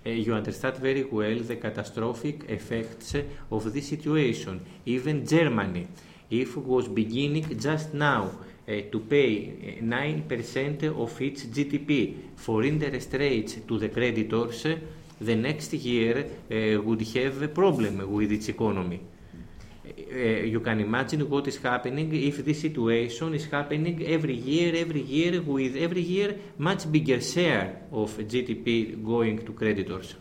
Uh, you understand very well the catastrophic effects of this situation. Even Germany, if was beginning just now to pay 9% of its GDP for interest rates to the creditors, the next year uh, would have a problem with its economy. Uh, you can imagine what is happening if this situation is happening every year, every year, with every year much bigger share of GDP going to creditors.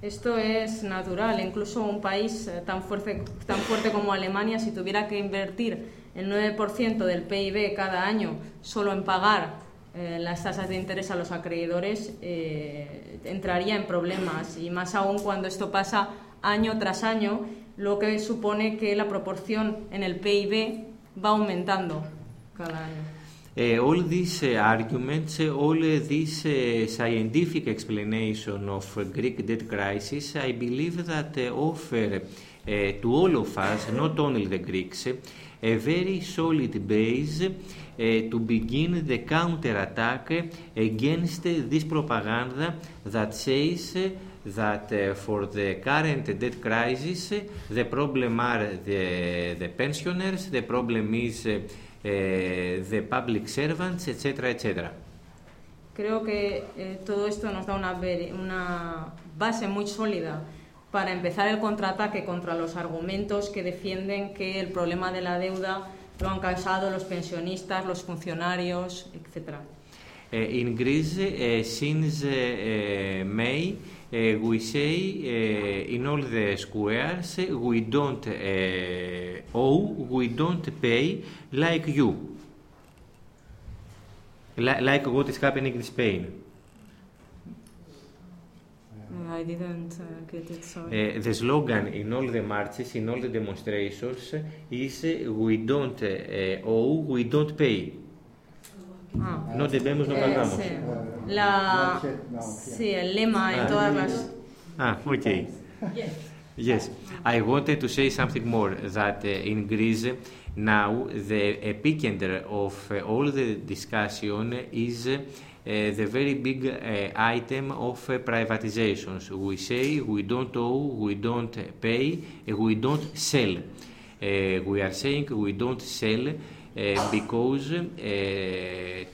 Esto es natural, incluso un país tan fuerte, tan fuerte como Alemania, si tuviera que invertir el 9% del PIB cada año solo en pagar eh, las tasas de interés a los acreedores, eh, entraría en problemas. Y más aún cuando esto pasa año tras año, lo que supone que la proporción en el PIB va aumentando cada año. Uh, all these uh, arguments, uh, all this scientific explanation of Greek debt crisis, I believe that offer to all of us, not only the Greeks, a very solid base to begin the counterattack against this propaganda that says that uh, for the current debt crisis, the problem are the, the pensioners, the problem is uh, the public servants, etc., etc. Creo que eh, todo esto nos da una, una base muy sólida para empezar el contraataque contra los argumentos que defienden que el problema de la deuda lo han causado los pensionistas, los funcionarios, etc. Uh, in Greece, uh, since uh, May, we say in all the squares we don't owe, we don't pay like you, like what is happening in Spain. I didn't uh, get it, sorry. Uh, the slogan in all the marches, in all the demonstrations, is uh, we don't owe, we don't pay. Ah. No debemos, no pagamos. Sí. La, sí, el lema en todas las... Ah, okay. Yes, I wanted to say something more that uh, in Greece now the epicenter of uh, all the discussion is uh, the very big uh, item of uh, privatizations. We say we don't owe, we don't pay, we don't sell. Uh, we are saying we don't sell because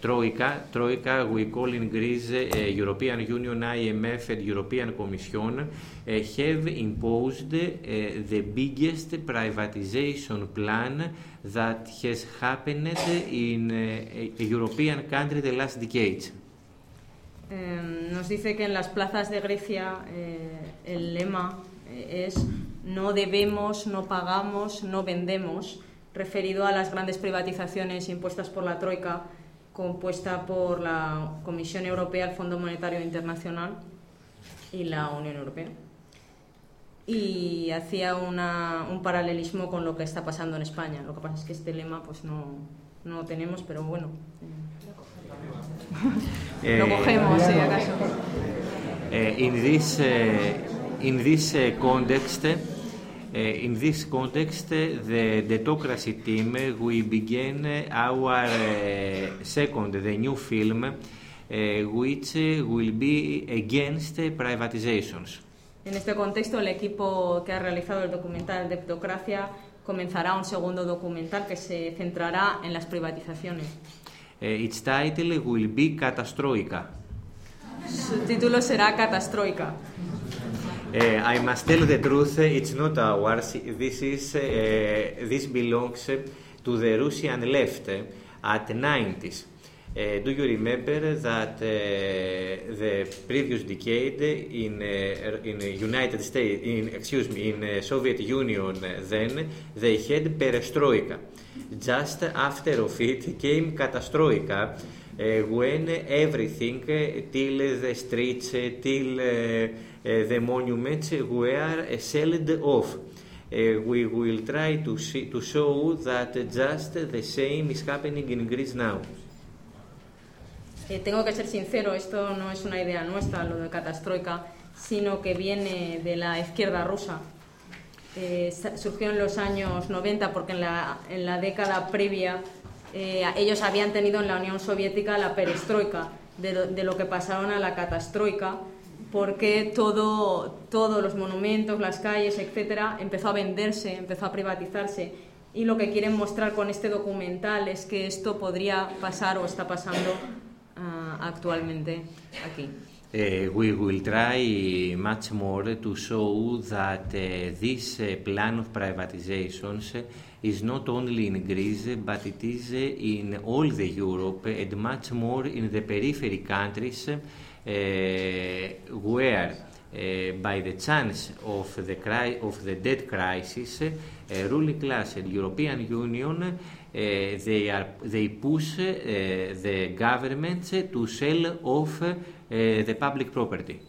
Troika, Troika, we call in Greece European Union, IMF, and European Commission have imposed the biggest privatization plan that has happened in a European country the last decades. Eh, nos dice que en las plazas de Grecia eh, el lema eh, es no debemos, no pagamos, no vendemos, referido a las grandes privatizaciones impuestas por la Troika, compuesta por la Comisión Europea, el Fondo Monetario Internacional y la Unión Europea. Y hacía una, un paralelismo con lo que está pasando en España. Lo que pasa es que este lema pues no, no lo tenemos, pero bueno. Lo cogemos, si acaso. in this, in this context, in this context, the Detocracy team, we began our second, the new film, which will be against privatizations. En este contexto, el equipo que ha realizado el documental Deptocracia comenzará un segundo documental que se centrará en las privatizaciones. Uh, its title will be Catastroika. Su título será Catastroika. Uh, I must tell the truth, it's not ours. This, is, uh, this belongs to the Russian left at 90s. Uh, do you remember that uh, the previous decade in uh, in the United States, in excuse me, in uh, Soviet Union, uh, then they had perestroika. Just after of it came catastroika, uh, when everything uh, till the streets, uh, till the monuments were sold off. We will try to see, to show that just the same is happening in Greece now. Eh, tengo que ser sincero, esto no es una idea nuestra, lo de Catastroika, sino que viene de la izquierda rusa. Eh, surgió en los años 90 porque en la, en la década previa eh, ellos habían tenido en la Unión Soviética la perestroika, de lo, de lo que pasaron a la catastroika, porque todo, todos los monumentos, las calles, etcétera, empezó a venderse, empezó a privatizarse. Y lo que quieren mostrar con este documental es que esto podría pasar o está pasando ah, actualmente aquí. Uh, we will try much more to show that uh, this uh, plan of privatizations is not only in Greece, but it is uh, in all the Europe and much more in the periphery countries uh, where, uh, by the chance of the, cri- of the debt crisis, ruling class and European Union uh, they are they push uh, the governments to sell off uh, the public property.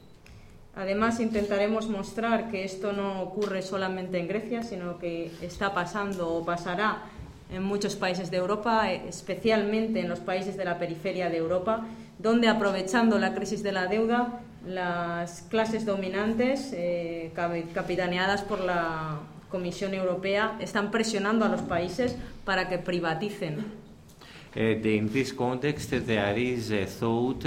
Además, intentaremos mostrar que esto no ocurre solamente en Grecia, sino que está pasando o pasará en muchos países de Europa, eh, especialmente en los países de la periferia de Europa, donde aprovechando la crisis de la deuda, las clases dominantes, eh, capi- capitaneadas por la Comisión Europea, están presionando a los países para que privaticen And in this context, there is a thought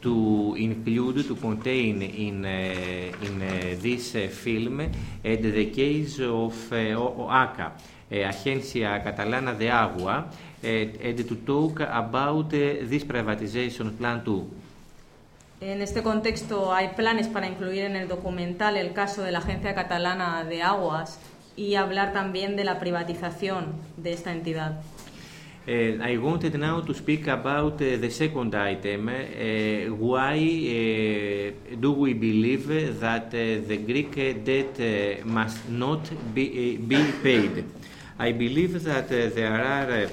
to include, to contain in, uh, in uh, this uh, film uh, the case of uh, O- ACA, uh, Agencia Catalana de Agua, uh, and to talk about uh, this privatization plan too. En este contexto hay planes para incluir en el documental el caso de la Agencia Catalana de Aguas y hablar también de la privatización de esta entidad. Uh, I wanted now to speak about uh, the second item. Uh, why uh, do we believe that the Greek debt must not be, paid? I believe that there are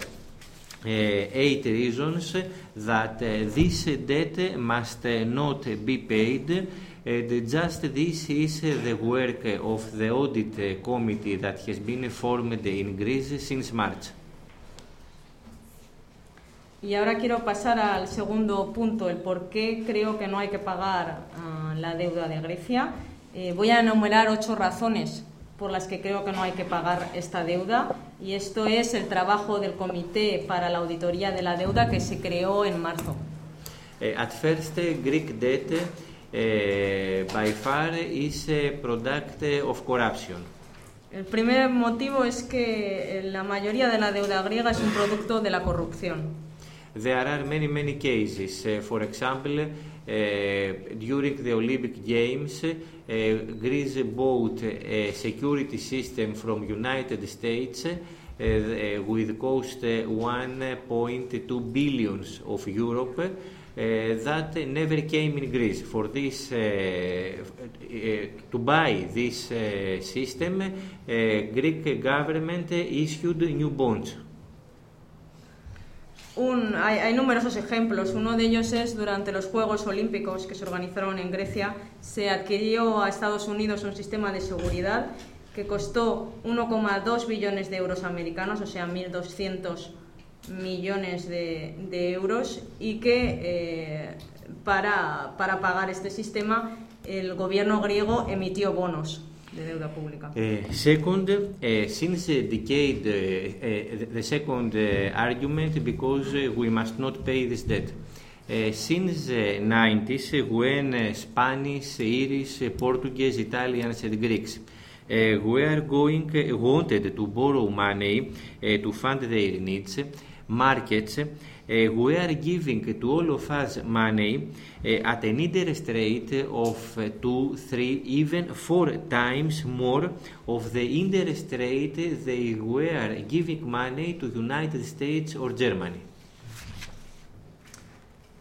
eight reasons that this debt must not be paid. And just this is uh, the work of the audit uh, committee that has been formed in Greece since March. Y ahora quiero pasar al segundo punto, el por qué creo que no hay que pagar ah, la deuda de Grecia. Eh, voy a enumerar ocho razones por las que creo que no hay que pagar esta deuda y esto es el trabajo del Comité para la Auditoría de la Deuda que se creó en marzo. Uh, at first, uh, Greek debt uh, by far is a product of corruption. El primer motivo es que eh, la mayoría de la deuda griega es un producto de la corrupción. There are many, many cases. Uh, for example, uh, during the Olympic Games, uh, Greece bought a security system from United States with cost uh, 1.2 billions of Europe that never came in Greece. For this, uh, uh, to buy this system, Greek government issued new bonds. Un- hay, hay numerosos ejemplos. Uno de ellos es durante los Juegos Olímpicos que se organizaron en Grecia, se adquirió a Estados Unidos un sistema de seguridad que costó 1,2 billones de euros americanos, o sea, 1.200 millones de, de euros, y que eh, para, para pagar este sistema el gobierno griego emitió bonos de deuda pública. Uh, second, uh, since the decade, the second argument, because we must not pay this debt. Since the 90s, uh, when Spanish, Irish, Portuguese, Italians, and Greeks were going wanted to borrow money to fund their needs. Markets uh, were giving to all of us money uh, at an interest rate of uh, two, three, even four times more of the interest rate they were giving money to United States or Germany.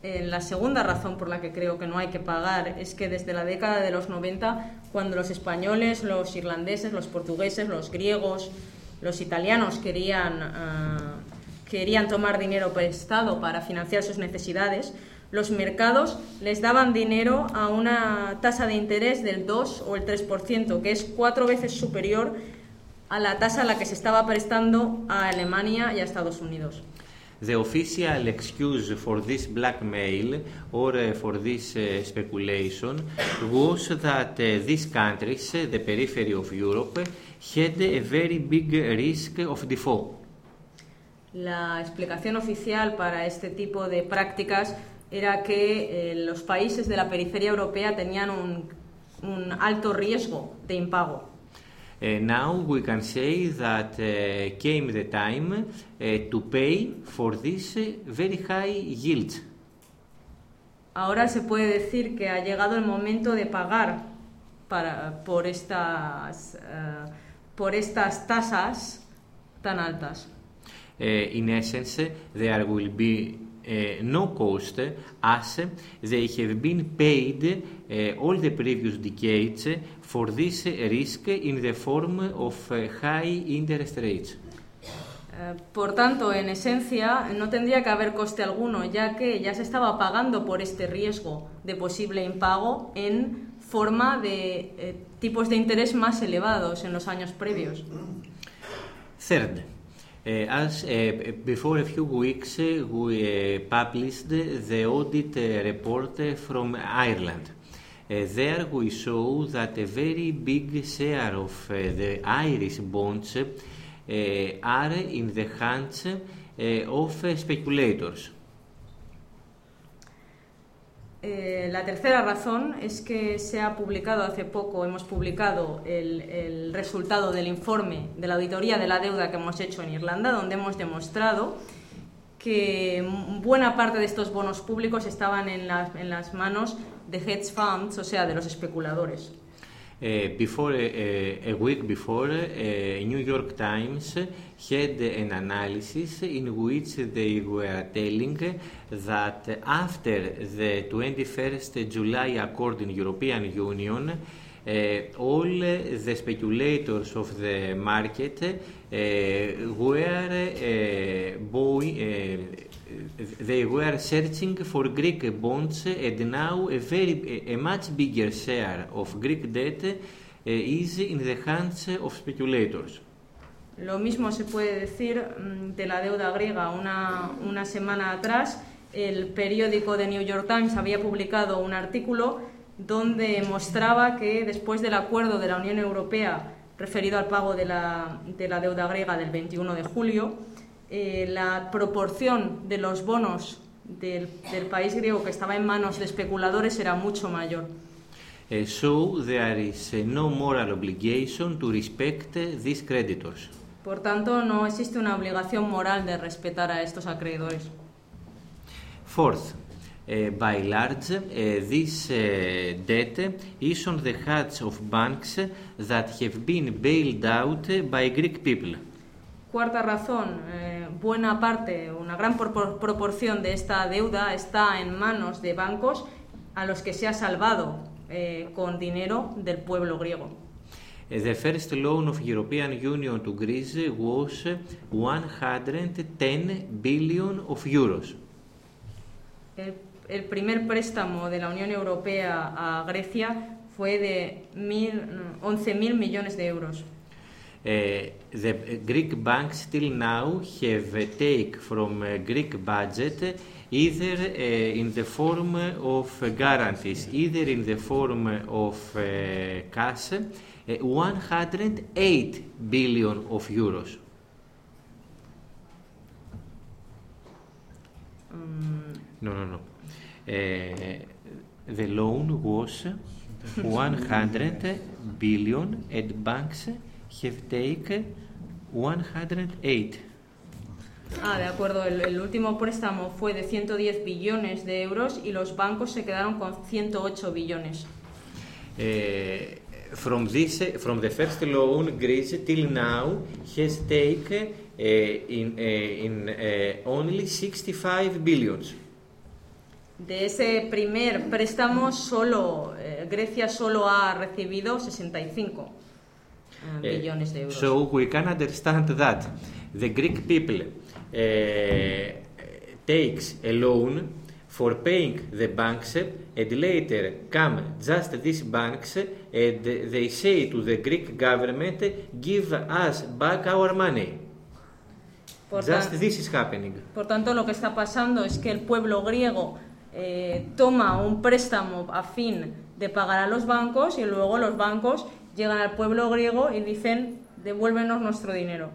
Eh, la segunda razón por la que creo que no hay que pagar es que desde la década de los 90, cuando los españoles, los irlandeses, los portugueses, los griegos, los italianos querían, ah, querían tomar dinero prestado para financiar sus necesidades, los mercados les daban dinero a una tasa de interés del 2 o el 3%, que es cuatro veces superior a la tasa a la que se estaba prestando a Alemania y a Estados Unidos. The official excuse for this blackmail or uh, for this uh, speculation was that uh, these countries, the periphery of Europe, had a very big risk of default. La explicación oficial para este tipo de prácticas era que eh, los países de la periferia europea tenían un, un alto riesgo de impago. Uh, now we can say that uh, came the time uh, to pay for this very high yields. Ahora se puede decir que ha llegado el momento de pagar para, por, estas, eh, por estas tasas tan altas. Uh, in essence, there will be uh, no cost as they have been paid uh, all the previous decades for this risk in the form of uh, high interest rates. Eh, Por tanto, en esencia, no tendría que haber coste alguno, ya que ya se estaba pagando por este riesgo de posible impago en forma de eh, tipos de interés más elevados en los años previos. Third, as uh, before a few weeks uh, we uh, published the audit uh, report uh, from Ireland. Uh, there we saw that a very big share of uh, the Irish bonds uh, are in the hands uh, of uh, speculators. Eh, la tercera razón es que se ha publicado hace poco, hemos publicado el, el resultado del informe de la auditoría de la deuda que hemos hecho en Irlanda, donde hemos demostrado que buena parte de estos bonos públicos estaban en, las- en las manos de hedge funds, o sea, de los especuladores. Uh, before uh, a week before, uh, New York Times had an analysis in which they were telling that after the 21st July Accord in European Union, all the speculators of the market were uh, they were searching for Greek bonds and now a very a much bigger share of Greek debt uh, is in the hands of speculators. Lo mismo se puede decir mm, de la deuda griega. Una, una semana atrás, el periódico The New York Times había publicado un artículo donde mostraba que después del acuerdo de la Unión Europea referido al pago de la, de la deuda griega del 21 de julio, eh, la proporción de los bonos del, del país griego que estaba en manos de especuladores era mucho mayor. Uh, so there is no moral obligation to respect these creditors. Por tanto, no existe una obligación moral de respetar a estos acreedores. Fourth, uh, by large, uh, this uh, debt is on the heads of banks that have been bailed out by Greek people. Cuarta razón, eh, buena parte, una gran propor- proporción de esta deuda está en manos de bancos a los que se ha salvado eh, con dinero del pueblo griego. The first loan of European Union to Greece was uh, 110 billion of euros. El, el primer préstamo de la Unión Europea a Grecia fue de mil- no, 11.000 millones de euros. Uh, the Greek banks till now have uh, take from uh, Greek budget either in the form of guarantees, either in the form of cash, uh, 108 billion of euros. Mm, No, no, no. The loan was 100 billion and banks have taken 108. Ah, de acuerdo. El, el, último préstamo fue de 110 billones de euros y los bancos se quedaron con 108 billones. Uh, from this, from the first loan, Greece till now has taken uh, in, uh, in only 65 billions. De ese primer préstamo, solo Grecia solo ha recibido 65 billones de euros. So we can understand that the Greek people takes a loan for paying the banks and later come just these banks and they say to the Greek government give us back our money. Por just tan- this is happening. Por tanto, lo que está pasando es que el pueblo griego eh, toma un préstamo a fin de pagar a los bancos y luego los bancos llegan al pueblo griego y dicen devuélvenos nuestro dinero.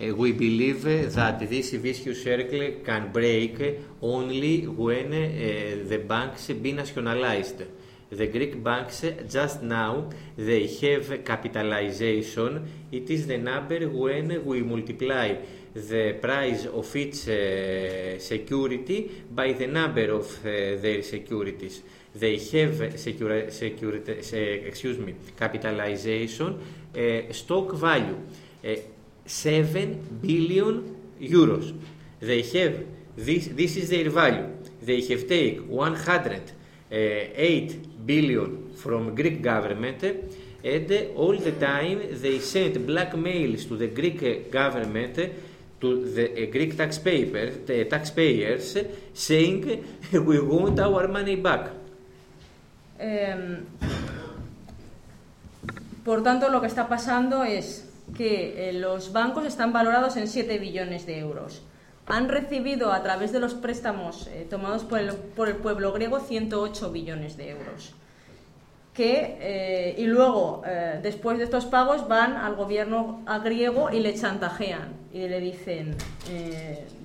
Uh, we believe uh, that this vicious circle can break only when uh, the banks be nationalized. The Greek banks uh, just now they have capitalization. It is the number when we multiply the price of each uh, security by the number of uh, their securities. They have secura- security, se- excuse me, capitalization uh, stock value. Uh, 7 billion euros. They have this, this is their value. They have taken 108 billion from Greek government and all the time they send blackmails to the Greek government to the uh, Greek taxpayer, the taxpayers saying we want our money back. Eh, por tanto, lo que está pasando es que eh, los bancos están valorados en 7 billones de euros. Han recibido a través de los préstamos eh, tomados por el, pueblo griego 108 billones de euros. Eh, y luego, después de estos pagos, van al gobierno griego y le chantajean y le dicen,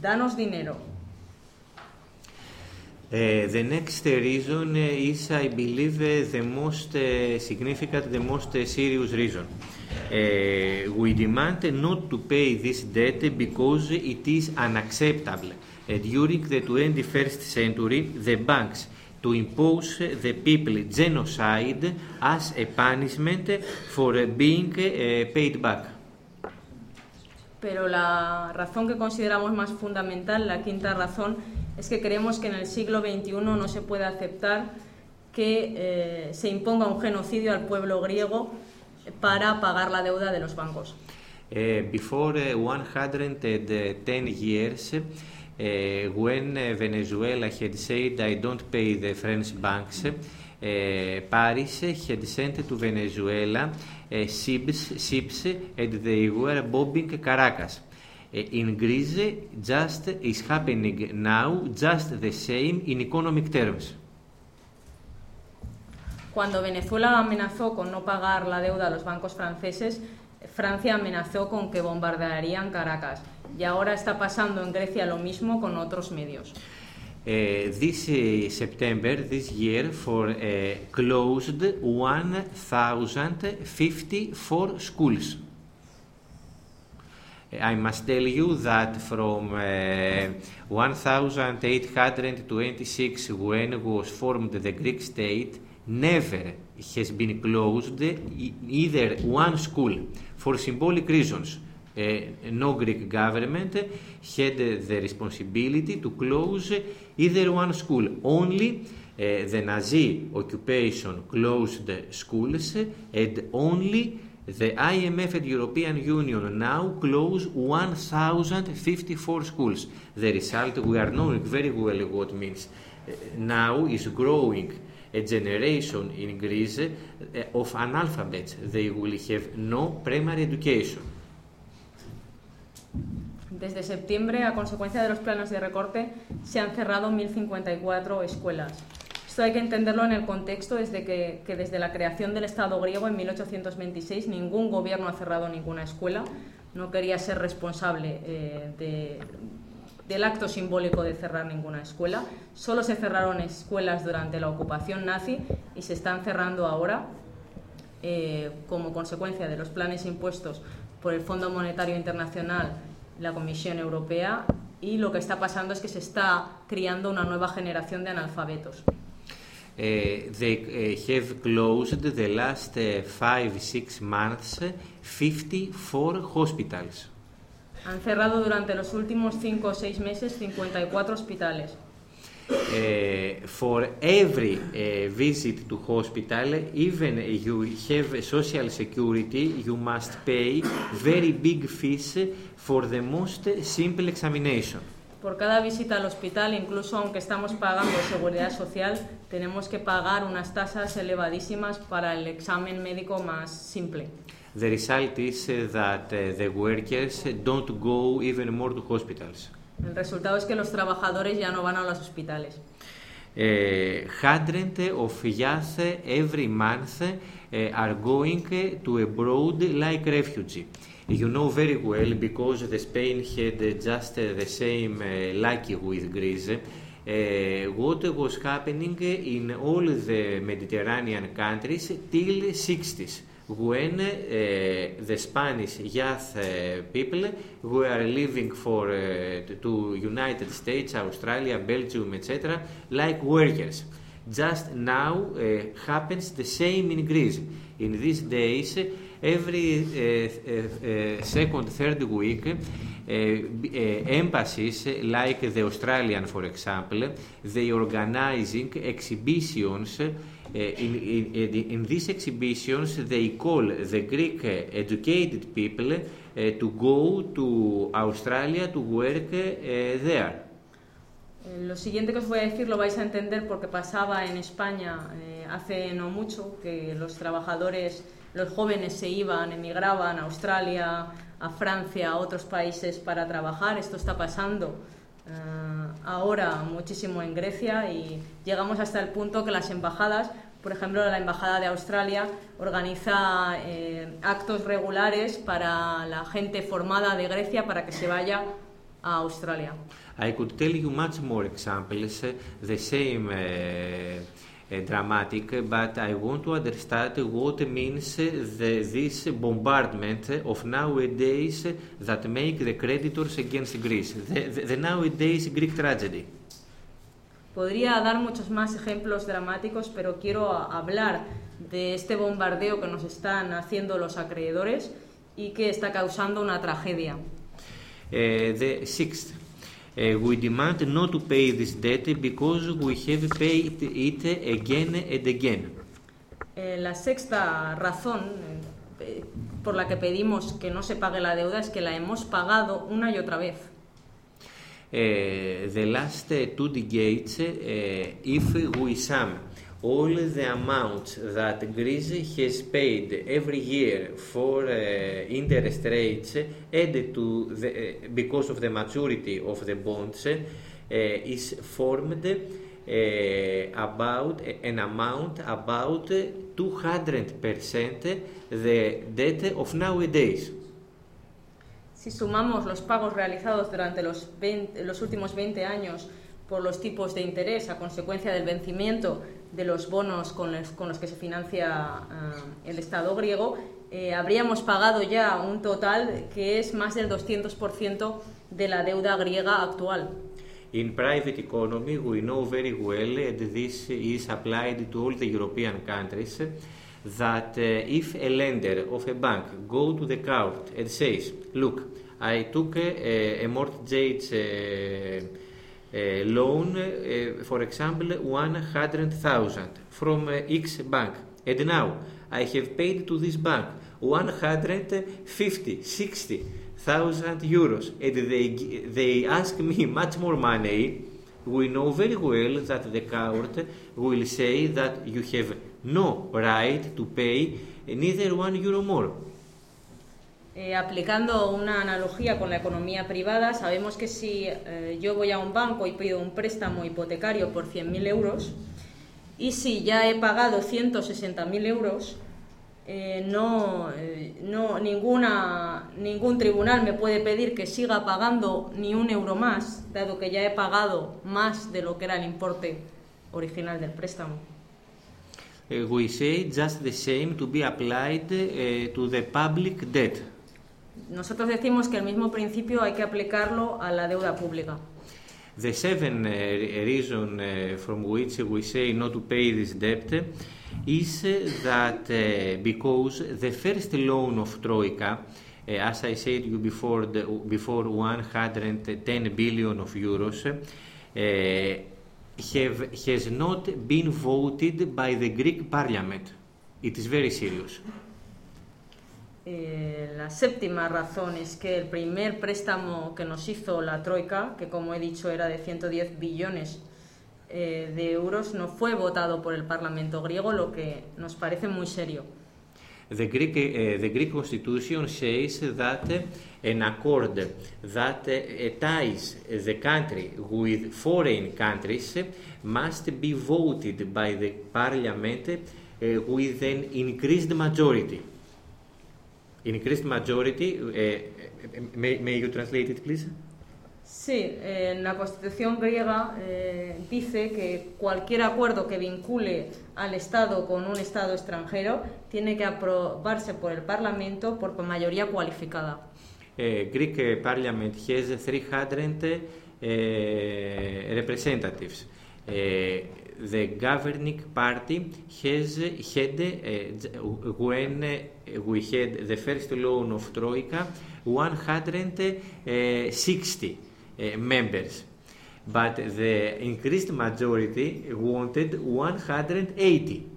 danos dinero. The next reason is, I believe, the most significant, the most serious reason. We demand not to pay this debt because it is unacceptable. During the 21st century, the banks to impose the people genocide as a punishment for being paid back. Pero la razón que consideramos más fundamental, la quinta razón, es que creemos que en el siglo XXI no se puede aceptar que eh, se imponga un genocidio al pueblo griego para pagar la deuda de los bancos. Uh, before uh, 110 years, uh, when Venezuela had said, I don't pay the French banks, Paris had sent to Venezuela ships, ships and they were bombing Caracas. Uh, in Greece, just is happening now, just the same in economic terms. Cuando Venezuela amenazó con no pagar la deuda a los bancos franceses, Francia amenazó con que bombardearían Caracas. Y ahora está pasando en Grecia lo mismo con otros medios. Uh, this uh, September, this year, for uh, closed 1,054 schools. I must tell you that from uh, 1826, when was formed the Greek state, never has been closed e- either one school for symbolic reasons. Uh, no Greek government had the responsibility to close either one school. Only uh, the Nazi occupation closed schools, and only the IMF and European Union now close 1,054 schools. The result, we are knowing very well what means. Uh, now is growing a generation in Greece uh, of analphabets. They will have no primary education. Desde septiembre, a consecuencia de los planes de recorte, se han cerrado 1.054 escuelas. Esto hay que entenderlo en el contexto desde que, desde la creación del Estado griego en 1826 ningún gobierno ha cerrado ninguna escuela. No quería ser responsable eh, de, del acto simbólico de cerrar ninguna escuela. Solo se cerraron escuelas durante la ocupación nazi y se están cerrando ahora eh, como consecuencia de los planes impuestos por el Fondo Monetario Internacional, la Comisión Europea, y lo que está pasando es que se está criando una nueva generación de analfabetos. Uh, they uh, have closed the last uh, five, six months 54 hospitals. Han cerrado durante los últimos 5 o 6 meses 54 hospitales. Uh, for every uh, visit to hospital, even you have social security, you must pay very big fees for the most simple examination. Por cada visita al hospital, incluso aunque estamos pagando seguridad social, tenemos que pagar unas tasas elevadísimas para el examen médico más simple. The result is uh, that uh, the workers don't go even more to hospitals. El resultado es que los trabajadores ya no van a los hospitales. Uh, hundreds of youth every month uh, are going to abroad like refugee. You know very well because the Spain had just the same uh, lucky with Greece. Uh, what was happening in all the Mediterranean countries till 60s when uh, the Spanish youth people were living for to United States, Australia, Belgium, etc., like workers. Just now happens the same in Greece. In these days, every uh, uh, uh, second, third week, embassies like the Australian, for example, they organizing exhibitions. Uh, in, in, in these exhibitions, they call the Greek educated people uh, to go to Australia to work there. Eh, Lo siguiente que os voy a decir lo vais a entender porque pasaba en España eh, hace no mucho que los trabajadores, los jóvenes se iban, emigraban a Australia, a Francia, a otros países para trabajar. Esto está pasando eh, ahora muchísimo en Grecia y llegamos hasta el punto que las embajadas, por ejemplo, la embajada de Australia organiza eh, actos regulares para la gente formada de Grecia para que se vaya a Australia. I could tell you much more examples, the same uh, dramatic, but I want to understand what means the, this bombardment of nowadays that make the creditors against Greece, the, the, the nowadays Greek tragedy. Podría dar muchos más ejemplos dramáticos, pero quiero hablar de este bombardeo que nos están haciendo los acreedores y que está causando una tragedia. Uh, the sixth, we demand not to pay this debt because we have paid it again and again. Eh, la sexta razón eh, por la que pedimos que no se pague la deuda es que la hemos pagado una y otra vez. Uh, the last uh, two decades, uh, if we sum all the amounts that Greece has paid every year for uh, interest rates added to the, uh, because of the maturity of the bonds, uh, is formed about an amount about 200% the debt of nowadays. Si sumamos los pagos realizados durante los, 20 los últimos 20 años por los tipos de interés a consecuencia del vencimiento de los bonos con los, con los que se financia ah, el Estado griego, eh, habríamos pagado ya un total que es más del 200% de la deuda griega actual. In private economy, we know very well, and this is applied to all the European countries, that uh, if a lender of a bank go to the court and says, look, I took a, a mortgage uh, uh, loan, uh, for example, 100,000 from uh, X bank, and now I have paid to this bank 150, 60 thousand euros. And they, they ask me much more money, we know very well that the court will say that you have no right to pay neither one euro more. Eh, aplicando una analogía con la economía privada, sabemos que si eh, yo voy a un banco y pido un préstamo hipotecario por 100.000 euros y si ya he pagado 160.000 euros, eh, no, no ninguna, ningún tribunal me puede pedir que siga pagando ni un euro más, dado que ya he pagado más de lo que era el importe original del préstamo. We say just the same to be applied to the public debt. Nosotros decimos que el mismo principio hay que aplicarlo a la deuda pública. The seven uh, reason uh, from which we say not to pay this debt is that uh, because the first loan of Troika, uh, as I said you before, the, before 110 billion of euros, uh, have, has not been voted by the Greek parliament. It is very serious. Eh, la séptima razón es que el primer préstamo que nos hizo la Troika, que como he dicho era de 110 billones eh, de euros, no fue votado por el Parlamento griego, lo que nos parece muy serio. The Greek, uh, the Greek constitution says that an accord that ties the country with foreign countries must be voted by the parliament uh, with an increased majority. Increased majority, uh, may, may you translate it please? Sí, en la Constitución griega eh, dice que cualquier acuerdo que vincule al Estado con un Estado extranjero tiene que aprobarse por el Parlamento por mayoría cualificada. Uh, Greek uh, parliament has 300 uh, representatives. Uh, the governing party has had, uh, when uh, we had the first loan of Troika, 160 uh, members. But the increased majority wanted 180.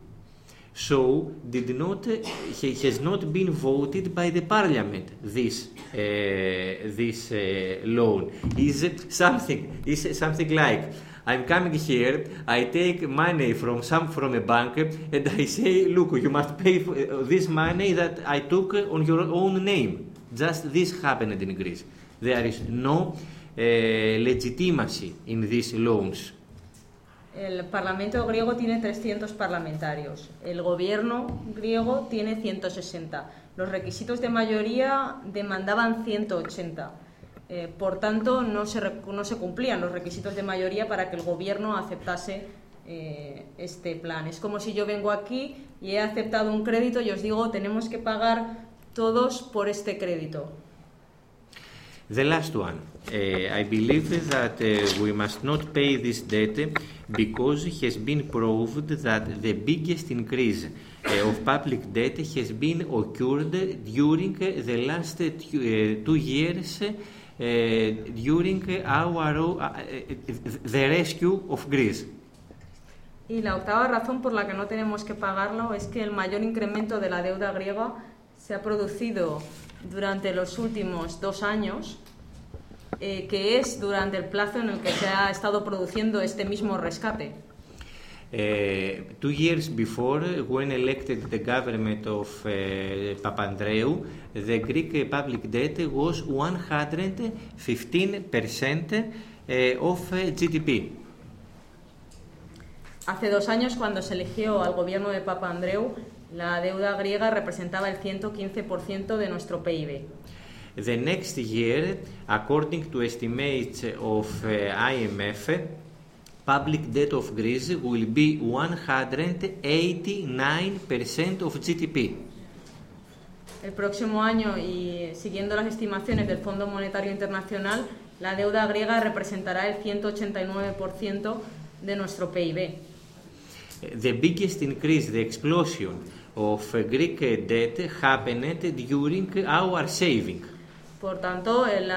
So did not has not been voted by the parliament. This uh, this uh, loan is something is something like I'm coming here, I take money from some from a bank, and I say, look, you must pay for this money that I took on your own name. Just this happened in Greece. There is no uh, legitimacy in these loans. El Parlamento griego tiene 300 parlamentarios, el gobierno griego tiene 160. Los requisitos de mayoría demandaban 180. Eh, por tanto, no se, no se, cumplían los requisitos de mayoría para que el gobierno aceptase eh, este plan. Es como si yo vengo aquí y he aceptado un crédito y os digo, tenemos que pagar todos por este crédito. The last one. Uh, I believe that uh, we must not pay this debt because it has been proved that the biggest increase uh, of public debt has been occurred during the last two years Y la octava razón por la que no tenemos que pagarlo es que el mayor incremento de la deuda griega se ha producido durante los últimos dos años, eh, que es durante el plazo en el que se ha estado produciendo este mismo rescate. Uh, two years before, when elected the government of uh, Papandreou, the Greek public debt was 115% of GDP. Hace dos años, cuando se eligió al gobierno de Papandreou, la deuda griega representaba el 115% de nuestro PIB. The next year, according to estimates of uh, IMF, public debt of Greece will be 189% of GDP. El próximo año, y siguiendo las estimaciones del Fondo Monetario Internacional, la deuda griega representará el 189% de nuestro PIB. The biggest increase, the explosion of Greek debt happened during our saving. Por tanto, el,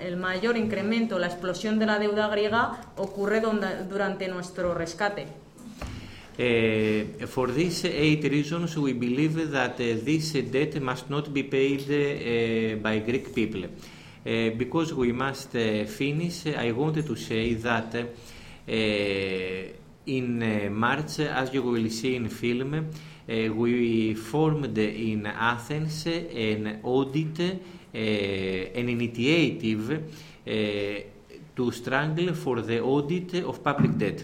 el, mayor incremento, la explosión de la deuda griega ocurre donde, durante nuestro rescate. Uh, for these eight reasons, we believe that uh, this debt must not be paid uh, by Greek people. because we must finish, I wanted to say that in March, as you will see in film, we formed in Athens an audit uh, an initiative uh, to struggle for the audit of public debt.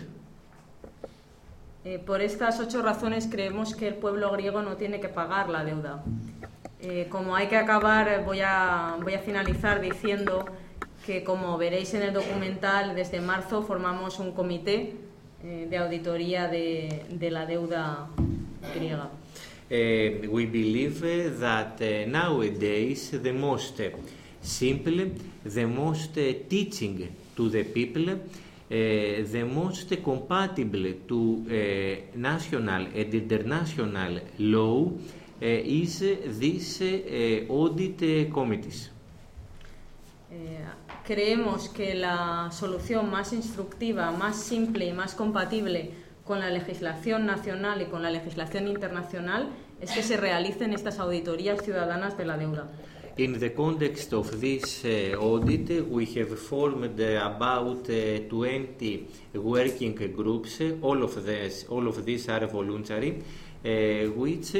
Eh, por estas ocho razones creemos que el pueblo griego no tiene que pagar la deuda. Eh, como hay que acabar, voy a, voy a finalizar diciendo que, como veréis en el documental, desde marzo formamos un comité eh, de auditoría de, de la deuda griega. Uh, we believe that uh, nowadays the most simple, the most teaching to the people, uh, the most compatible to national and international law is this audit committees. creemos que la solución más instructiva, más simple y más compatible con la legislación nacional y con la legislación internacional es que se realicen estas auditorías ciudadanas de la deuda. In the context of this uh, audit, we have formed uh, about uh, 20 working groups. All of, this, all of these are voluntary, which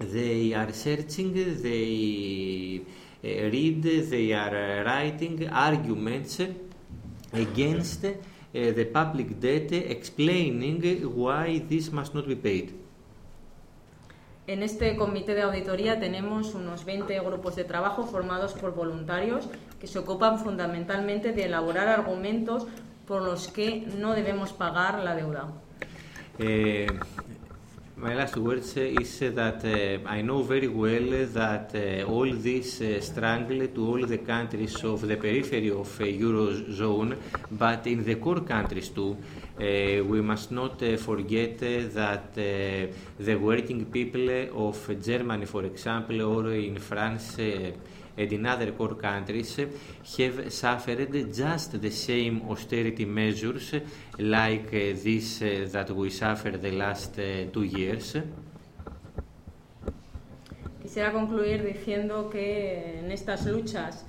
they are searching, they read, they are writing arguments against the public debt, explaining why this must not be paid. En este comité de auditoría tenemos unos 20 grupos de trabajo formados por voluntarios que se ocupan fundamentalmente de elaborar argumentos por los que no debemos pagar la deuda. Eh, my last words is that uh, I know very well that uh, all this uh, struggle to all the countries of the periphery of eurozone, but in the core countries too, we must not forget that the working people of Germany, for example, or in France and in other core countries have suffered just the same austerity measures like this uh, that we suffered the last uh, two years. Quisiera concluir diciendo que en estas luchas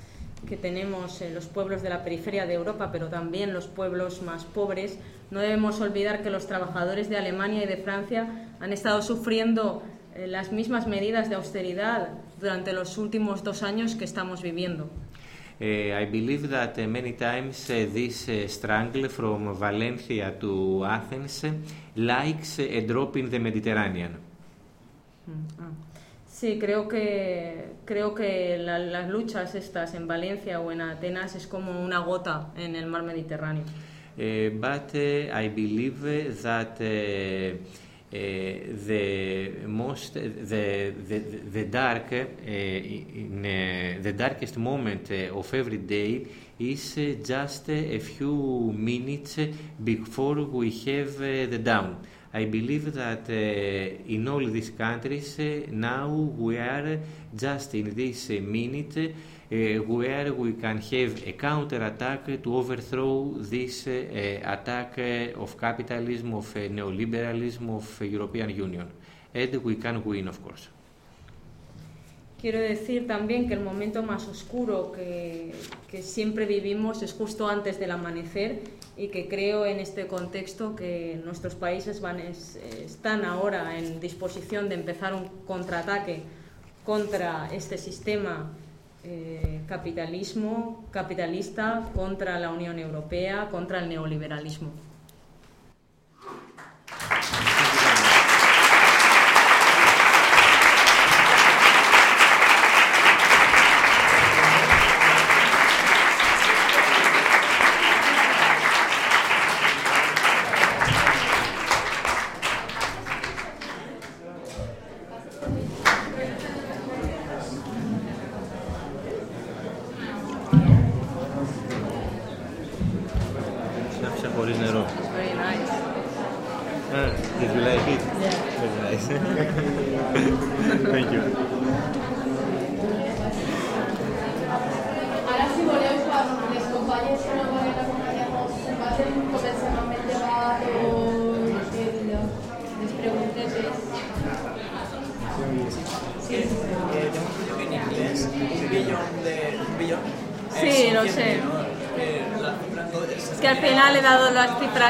que tenemos en los pueblos de la periferia de Europa, pero también los pueblos más pobres, no debemos olvidar que los trabajadores de Alemania y de Francia han estado sufriendo eh, las mismas medidas de austeridad durante los últimos dos años que estamos viviendo. Uh, I believe that uh, many times uh, this struggle from Valencia to Athens likes a drop in the Mediterranean. Mm, ah. Sí, creo que creo que la, las luchas estas en Valencia o en Atenas es como una gota en el mar Mediterráneo. but I believe that the most the the, the dark uh, in uh, the darkest moment of every day is just a few minutes before we have the dawn. I believe that uh, in all these countries uh, now we are just in this uh, minute where we can have a counter-attack to overthrow this uh, attack uh, of capitalism, of neoliberalism, of European Union. And we can win, of course. Quiero decir también que el momento más oscuro que, que, siempre vivimos es justo antes del amanecer y que creo en este contexto que nuestros países van, es, están ahora en disposición de empezar un contraataque contra este sistema eh, capitalismo capitalista contra la Unión Europea, contra el neoliberalismo.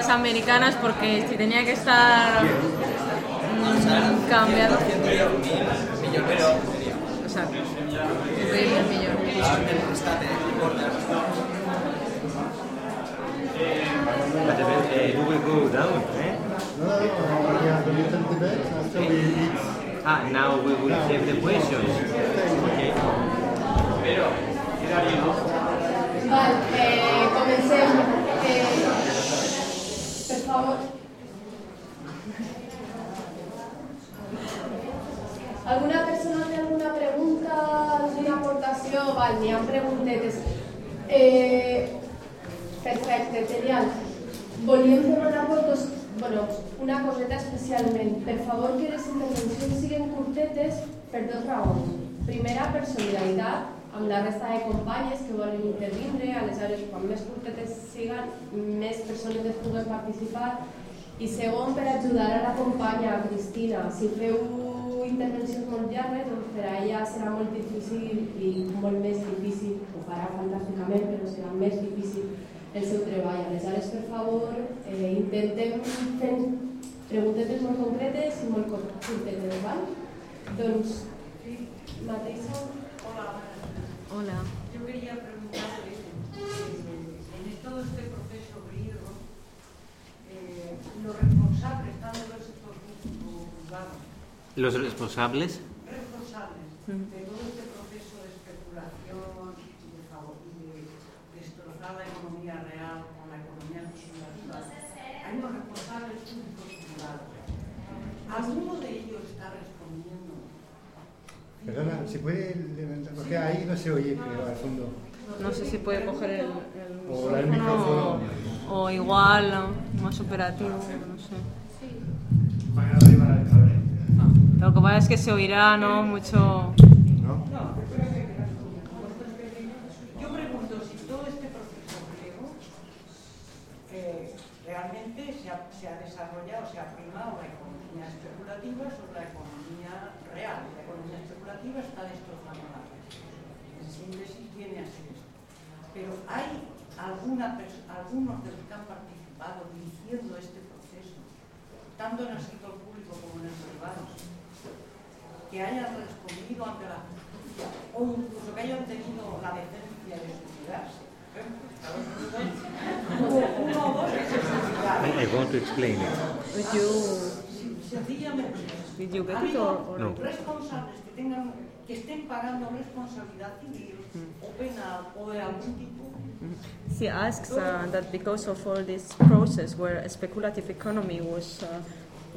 Americanas porque si tenía que estar mm, cambiando. O sea, el millón. But uh, we will go down, eh? No, no, no. We have a little debate after we eat. Ah, now we will have the questions. Okay. Comencem. Alguna persona té alguna pregunta, alguna aportació? Val, n'hi ha preguntetes. Eh, perfecte, genial. Volíem fer una fotos, bueno, una coseta especialment. Per favor, que les intervencions siguin curtetes per dos raons. Primera, per solidaritat amb la resta de companyes que volen intervindre, aleshores quan més curtetes siguen, més persones es puguen participar i segon per ajudar a la companya Cristina. Si feu intervencions molt llargues, doncs per a ella serà molt difícil i molt més difícil, ho farà fantàsticament, però serà més difícil el seu treball. Aleshores, per favor, eh, intentem fer preguntetes molt concretes i molt curtetes, val? Doncs, mateixa... Hola. Yo quería preguntarle, eh, en todo este proceso griego, eh, los responsables, tanto del sector público como privado, Los responsables. responsables de todo este proceso de especulación y de, favor- y de destrozar la economía real con la economía especulativa, hay unos responsables públicos y privados. ¿Alguno de ellos está respondiendo? Perdona, ¿se puede levantar? Porque ahí no se oye, creo, al fondo. No sé si puede coger el, el O el micrófono o, o igual más operativo, no sé. Lo que pasa es que se oirá, ¿no? Mucho. ¿No? Yo pregunto si todo este proceso griego eh, realmente se ha, se ha desarrollado, se ha primado la economía especulativa sobre la economía real. La economía especulativa está destrozando la red. En síntesis viene a ser esto. Pero hay alguna algunos de los que han participado dirigiendo este proceso, tanto en el sector público como en el privado, que hayan respondido ante la justicia o incluso que hayan tenido la decencia de suicidarse. Por ejemplo, Estados Unidos hubo uno o dos que se suicidaron. I, I want to explain it. Did you, Sencillamente, did you ha get it habido or, or No. responsables que tengan que estén pagando responsabilidad civil o penal o de algún tipo. She asks uh, that because of all this process where a speculative economy was uh,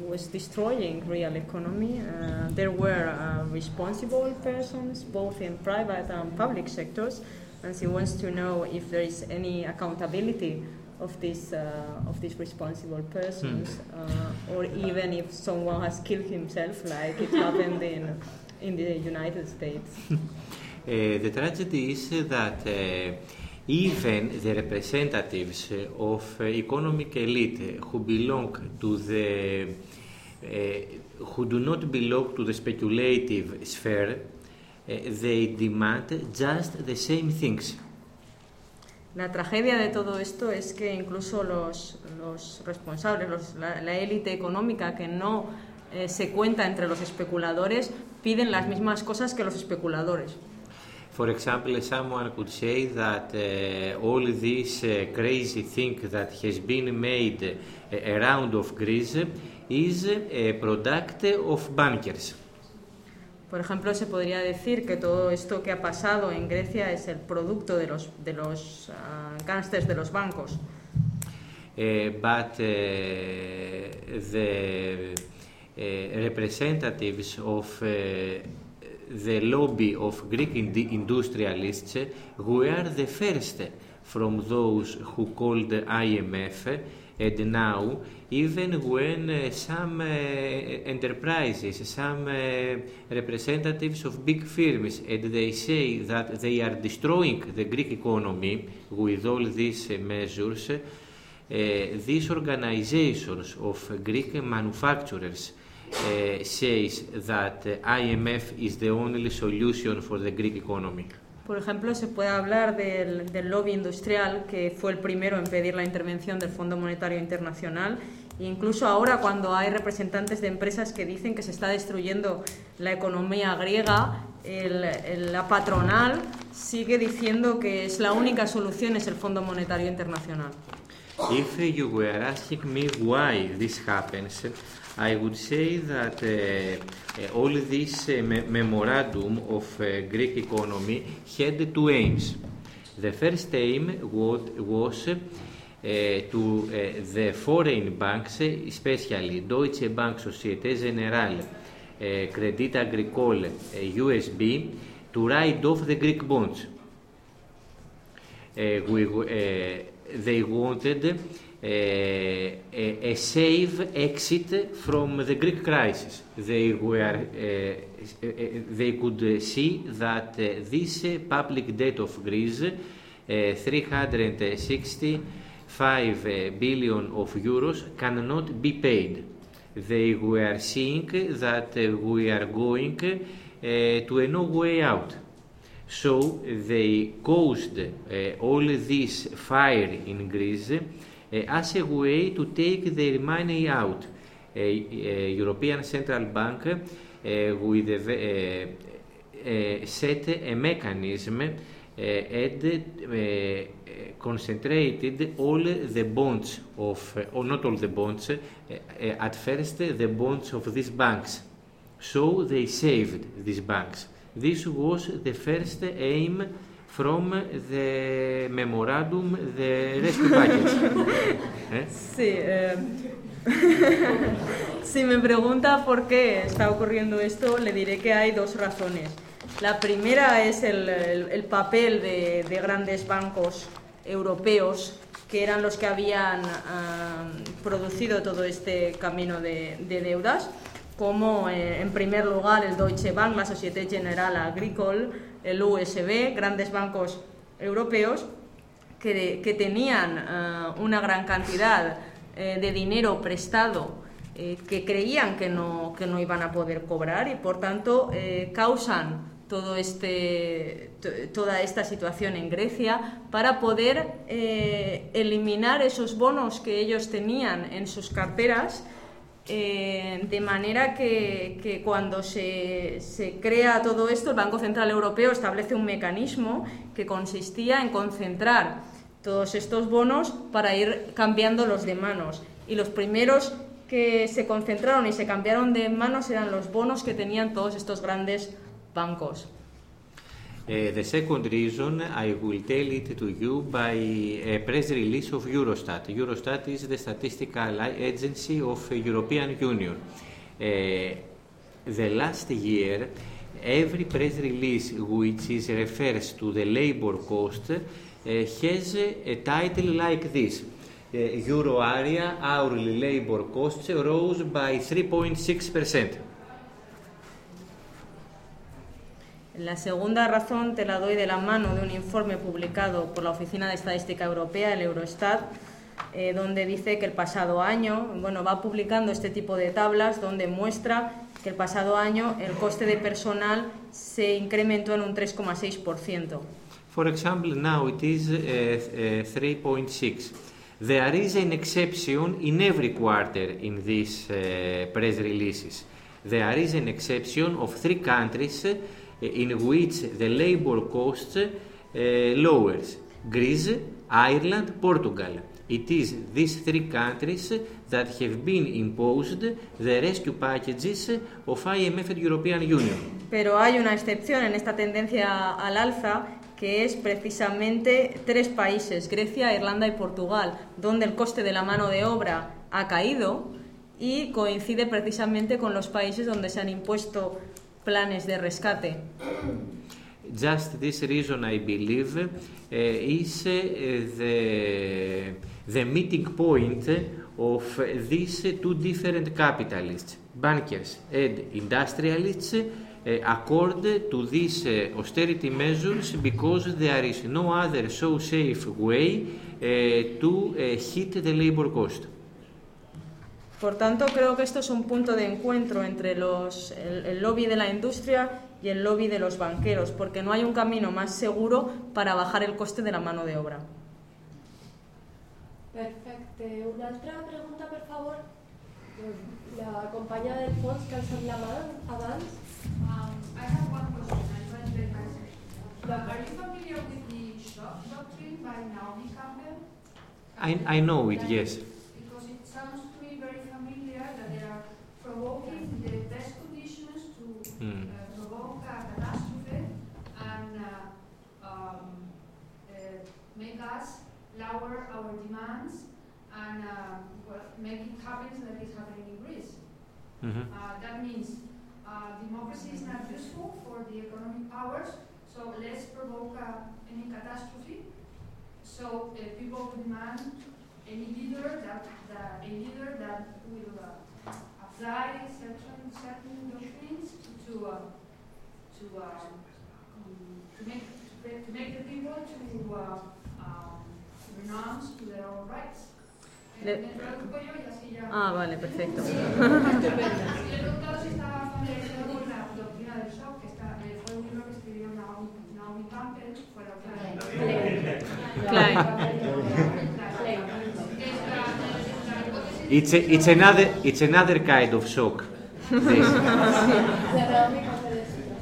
was destroying real economy, uh, there were uh, responsible persons both in private and public sectors, and she wants to know if there is any accountability of these uh, of these responsible persons, uh, or even if someone has killed himself, like it happened in in the United States. Uh, the tragedy is that uh, even the representatives of economic elite who belong to the who do not belong to the speculative sphere, uh, they demand just the same things. La tragedia de todo esto es que incluso los, los responsables, los- la, la élite económica que no eh, se cuenta entre los especuladores, piden las mismas cosas que los especuladores. For example, someone could say that uh, all this uh, crazy thing that has been made uh, around of Greece is a product of bankers. Por ejemplo, se podría decir que todo esto que ha pasado en Grecia es el producto de los, de los ah, gángsters de los bancos. Uh, but uh, the uh, representatives of uh, the lobby of Greek ind- industrialists were the first from those who called IMF, and now, even when uh, some uh, enterprises, some uh, representatives of big firms, and they say that they are destroying the Greek economy with all these measures, these organizations of Greek manufacturers uh, says that uh, IMF is the only solution for the Greek economy. Por ejemplo, se puede hablar del, del lobby industrial, que fue el primero en pedir la intervención del Fondo Monetario Internacional. E incluso ahora, cuando hay representantes de empresas que dicen que se está destruyendo la economía griega, el- el- la patronal sigue diciendo que es la única solución es el Fondo Monetario Internacional. If you were asking me why this happens, I would say that uh, all this uh, memorandum of uh, Greek economy had two aims. The first aim was, uh, to uh, the foreign banks, especially Deutsche Bank, Societe Generale, uh, Credit Agricole, uh, USB, to write off the Greek bonds. Uh, we, uh, they wanted uh, Eh, eh, a, a safe exit from the Greek crisis. They were, uh, they could see that this public debt of Greece, uh, 365 billion of euros, cannot be paid. They were seeing that we are going to a no way out. So they caused all this fire in Greece as a way to take their money out. A, a European Central Bank with a, set a mechanism and concentrated all the bonds of, or not all the bonds, at first the bonds of these banks. So they saved these banks. This was the first aim from the memorandum, the rescue package. ¿Eh? Sí, eh, si me pregunta por qué está ocurriendo esto, le diré que hay dos razones. La primera es el, el- el papel de, de grandes bancos europeos que eran los que habían ah, producido todo este camino de, de deudas, como eh, en primer lugar el Deutsche Bank, la Societe Generale Agricole, el USB, grandes bancos europeos que, que tenían ah, una gran cantidad eh, de dinero prestado eh, que creían que no, que no iban a poder cobrar y por tanto eh, causan todo este, toda esta situación en Grecia para poder eh, eliminar esos bonos que ellos tenían en sus carteras eh, de manera que, cuando se, se crea todo esto, el Banco Central Europeo establece un mecanismo que consistía en concentrar todos estos bonos para ir cambiándolos de manos. Y los primeros que se concentraron y se cambiaron de manos eran los bonos que tenían todos estos grandes bancos. Uh, the second reason, I will tell it to you by a press release of Eurostat. Eurostat is the statistical agency of the European Union. Uh, the last year, every press release which is refers to the labor cost uh, has a title like this. Uh, Euro area hourly labor costs rose by 3.6 percent. La segunda razón te la doy de la mano de un informe publicado por la Oficina de Estadística Europea, el Eurostat, eh, donde dice que el pasado año, bueno, va publicando este tipo de tablas donde muestra que el pasado año el coste de personal se incrementó en un 3,6%. For example, now it is uh, uh, 3.6. There is an exception in every quarter in these uh, press releases. There is an exception of three countries in which the labor cost uh, lowers Greece, Ireland, Portugal. It is these three countries that have been imposed the rescue packages of IMF and European Union. Pero hay una excepción en esta tendencia al alza que es precisamente tres países, Grecia, Irlanda y Portugal, donde el coste de la mano de obra ha caído y coincide precisamente con los países donde se han impuesto planes de rescate. Just this reason, I believe, uh, is uh, the, the meeting point of these two different capitalists, bankers and industrialists, uh, accord to these uh, austerity measures because there is no other so safe way uh, to uh, hit the labor cost. Por tanto, creo que esto es un punto de encuentro entre los, el, el lobby de la industria y el lobby de los banqueros, porque no hay un camino más seguro para bajar el coste de la mano de obra. Perfecte. Una altra pregunta, per favor? La companya del fons que ha alçat la mà abans. Um, I have one question. I read the message. Are you familiar with the shock doctrine by Naomi Campbell? I, I know it, yes. Provoking the best conditions to Mm. uh, provoke a catastrophe and uh, um, uh, make us lower our demands and uh, well, make it happen like it's happening in Greece. Mhm. Uh, that means uh, democracy is not useful for the economic powers, so let's provoke any catastrophe. So people demand any leader that, that a leader that apply certain certain doctrines to uh, to uh, um, to make to make the people to uh, um, renounce to their own rights. Le- Eh. Ah, vale, perfecto. Sí, le he preguntado si estaba familiarizado con la doctrina del shock, que está, fue un libro que escribió Naomi, Naomi Campbell, fue la autora de Klein. It's, a, it's, another, it's another kind of shock. This.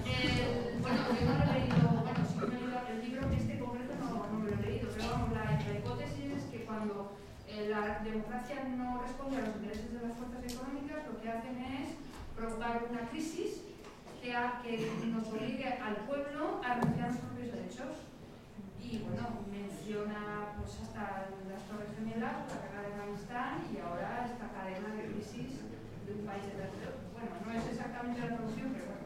Eh, bueno, yo no lo he leído, bueno, sí que me he leído el libro, este concreto no, no me lo he leído, pero vamos, la, hipótesis es que cuando eh, la democracia no responde a los intereses de las fuerzas económicas, lo que hacen es provocar una crisis que, ha- que nos obligue al pueblo a renunciar a sus propios derechos. Y bueno, menciona pues hasta las Torres Gemelas, la guerra de Afganistán y ahora esta cadena de crisis de un país de tercero. Bueno, no es exactamente la traducción, pero bueno.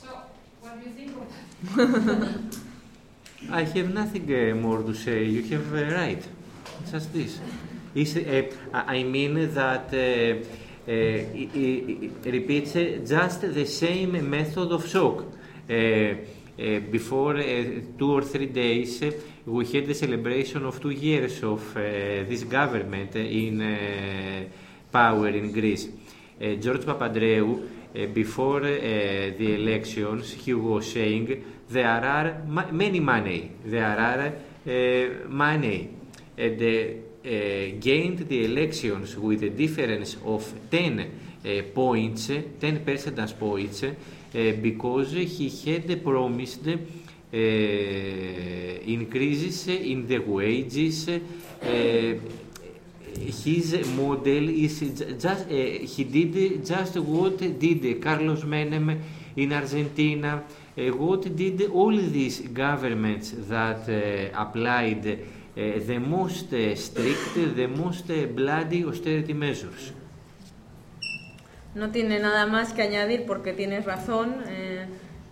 So, what do you think of that? I have nothing uh, more to say. You have uh, right. Just this. Is, uh, I I mean that uh, uh, it, it repeats uh, just the same method of shock. Uh, before uh, two or three days, uh, we had the celebration of two years of this government in power in Greece. George Papadreou, uh, before the elections, he was saying there are ma- many money, there are money. And gained the elections with a difference of 10 uh, points, 10 percentage points, because he had promised uh, increases in the wages. Uh, his model is ju- just uh, he did just what did Carlos Menem in Argentina, uh, what did all these governments that uh, applied uh, the most uh, strict, the most uh, bloody austerity measures. No tiene nada más que añadir porque tienes razón. eh,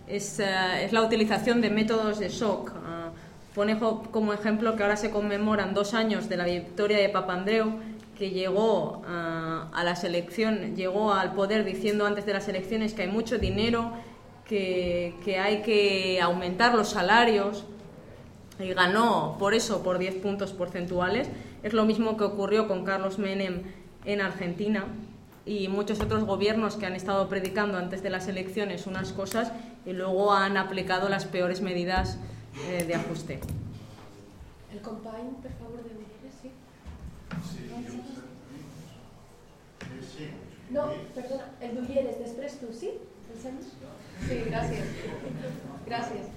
es, eh, es la utilización de métodos de shock. Ah, pone como ejemplo que ahora se conmemoran dos años de la victoria de Papandreou, que llegó a la selección, llegó al poder diciendo antes de las elecciones que hay mucho dinero, que, que hay que aumentar los salarios, y ganó por eso por 10 puntos porcentuales. Es lo mismo que ocurrió con Carlos Menem en Argentina y muchos otros gobiernos que han estado predicando antes de las elecciones unas cosas y luego han aplicado las peores medidas eh, de ajuste. El company, per favor, de mujeres, sí. No, perdona, el d'Ulleres, després tu, sí? Sí, gracias. Gracias.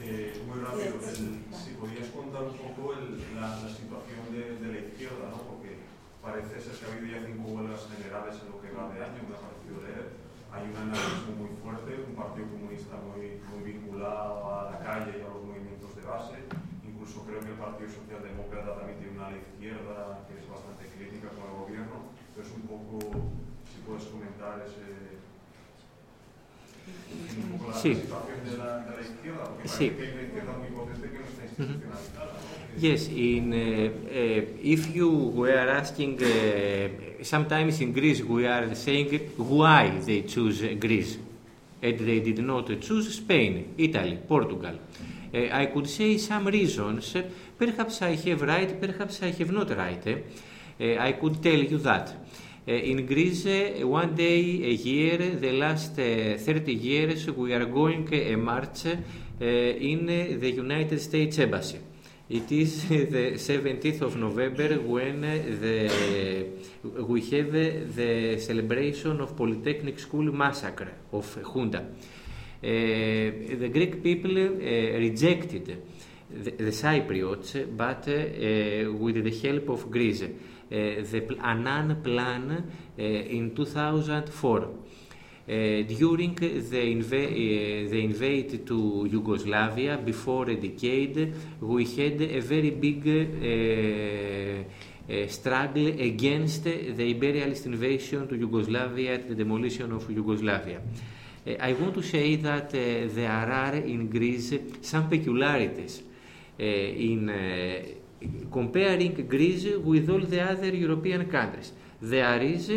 Eh, muy rápido, el- si podías contar un poco el- la, la situación de, de la izquierda, ¿no? Parece ser que ha habido ya cinco huelgas generales en lo que va de año, me ha parecido leer. Hay un anarquismo muy fuerte, un partido comunista muy, muy vinculado a la calle y a los movimientos de base. Incluso creo que el Partido Socialdemócrata también tiene una ala izquierda que es bastante crítica con el gobierno. Entonces, un poco, si puedes comentar ese, porque Sí. parece que hay una izquierda muy potente que no está institucionalizada. ¿no? Que- Yes, in uh, uh, if you were asking, uh, sometimes in Greece we are saying why they choose Greece, and they did not choose Spain, Italy, Portugal. Uh, I could say some reasons. Perhaps I have right, perhaps I have not right. eh. Uh, I could tell you that. Uh, in Greece, uh, one day a year, the last uh, 30 years, we are going a march uh, in uh, the United States Embassy. It is the 17th of November when uh, the, we have uh, the celebration of Polytechnic School massacre of Junta. Uh, the Greek people uh, rejected the, the Cypriots, but uh, with the help of Greece. Uh, the pl- Annan Plan uh, in 2004. Uh, during the, inva- uh, the invade to Yugoslavia, before a decade, we had a very big uh, uh, struggle against the imperialist invasion to Yugoslavia, the demolition of Yugoslavia. Uh, I want to say that uh, there are in Greece some peculiarities uh, in uh, comparing Greece with all the other European countries. There is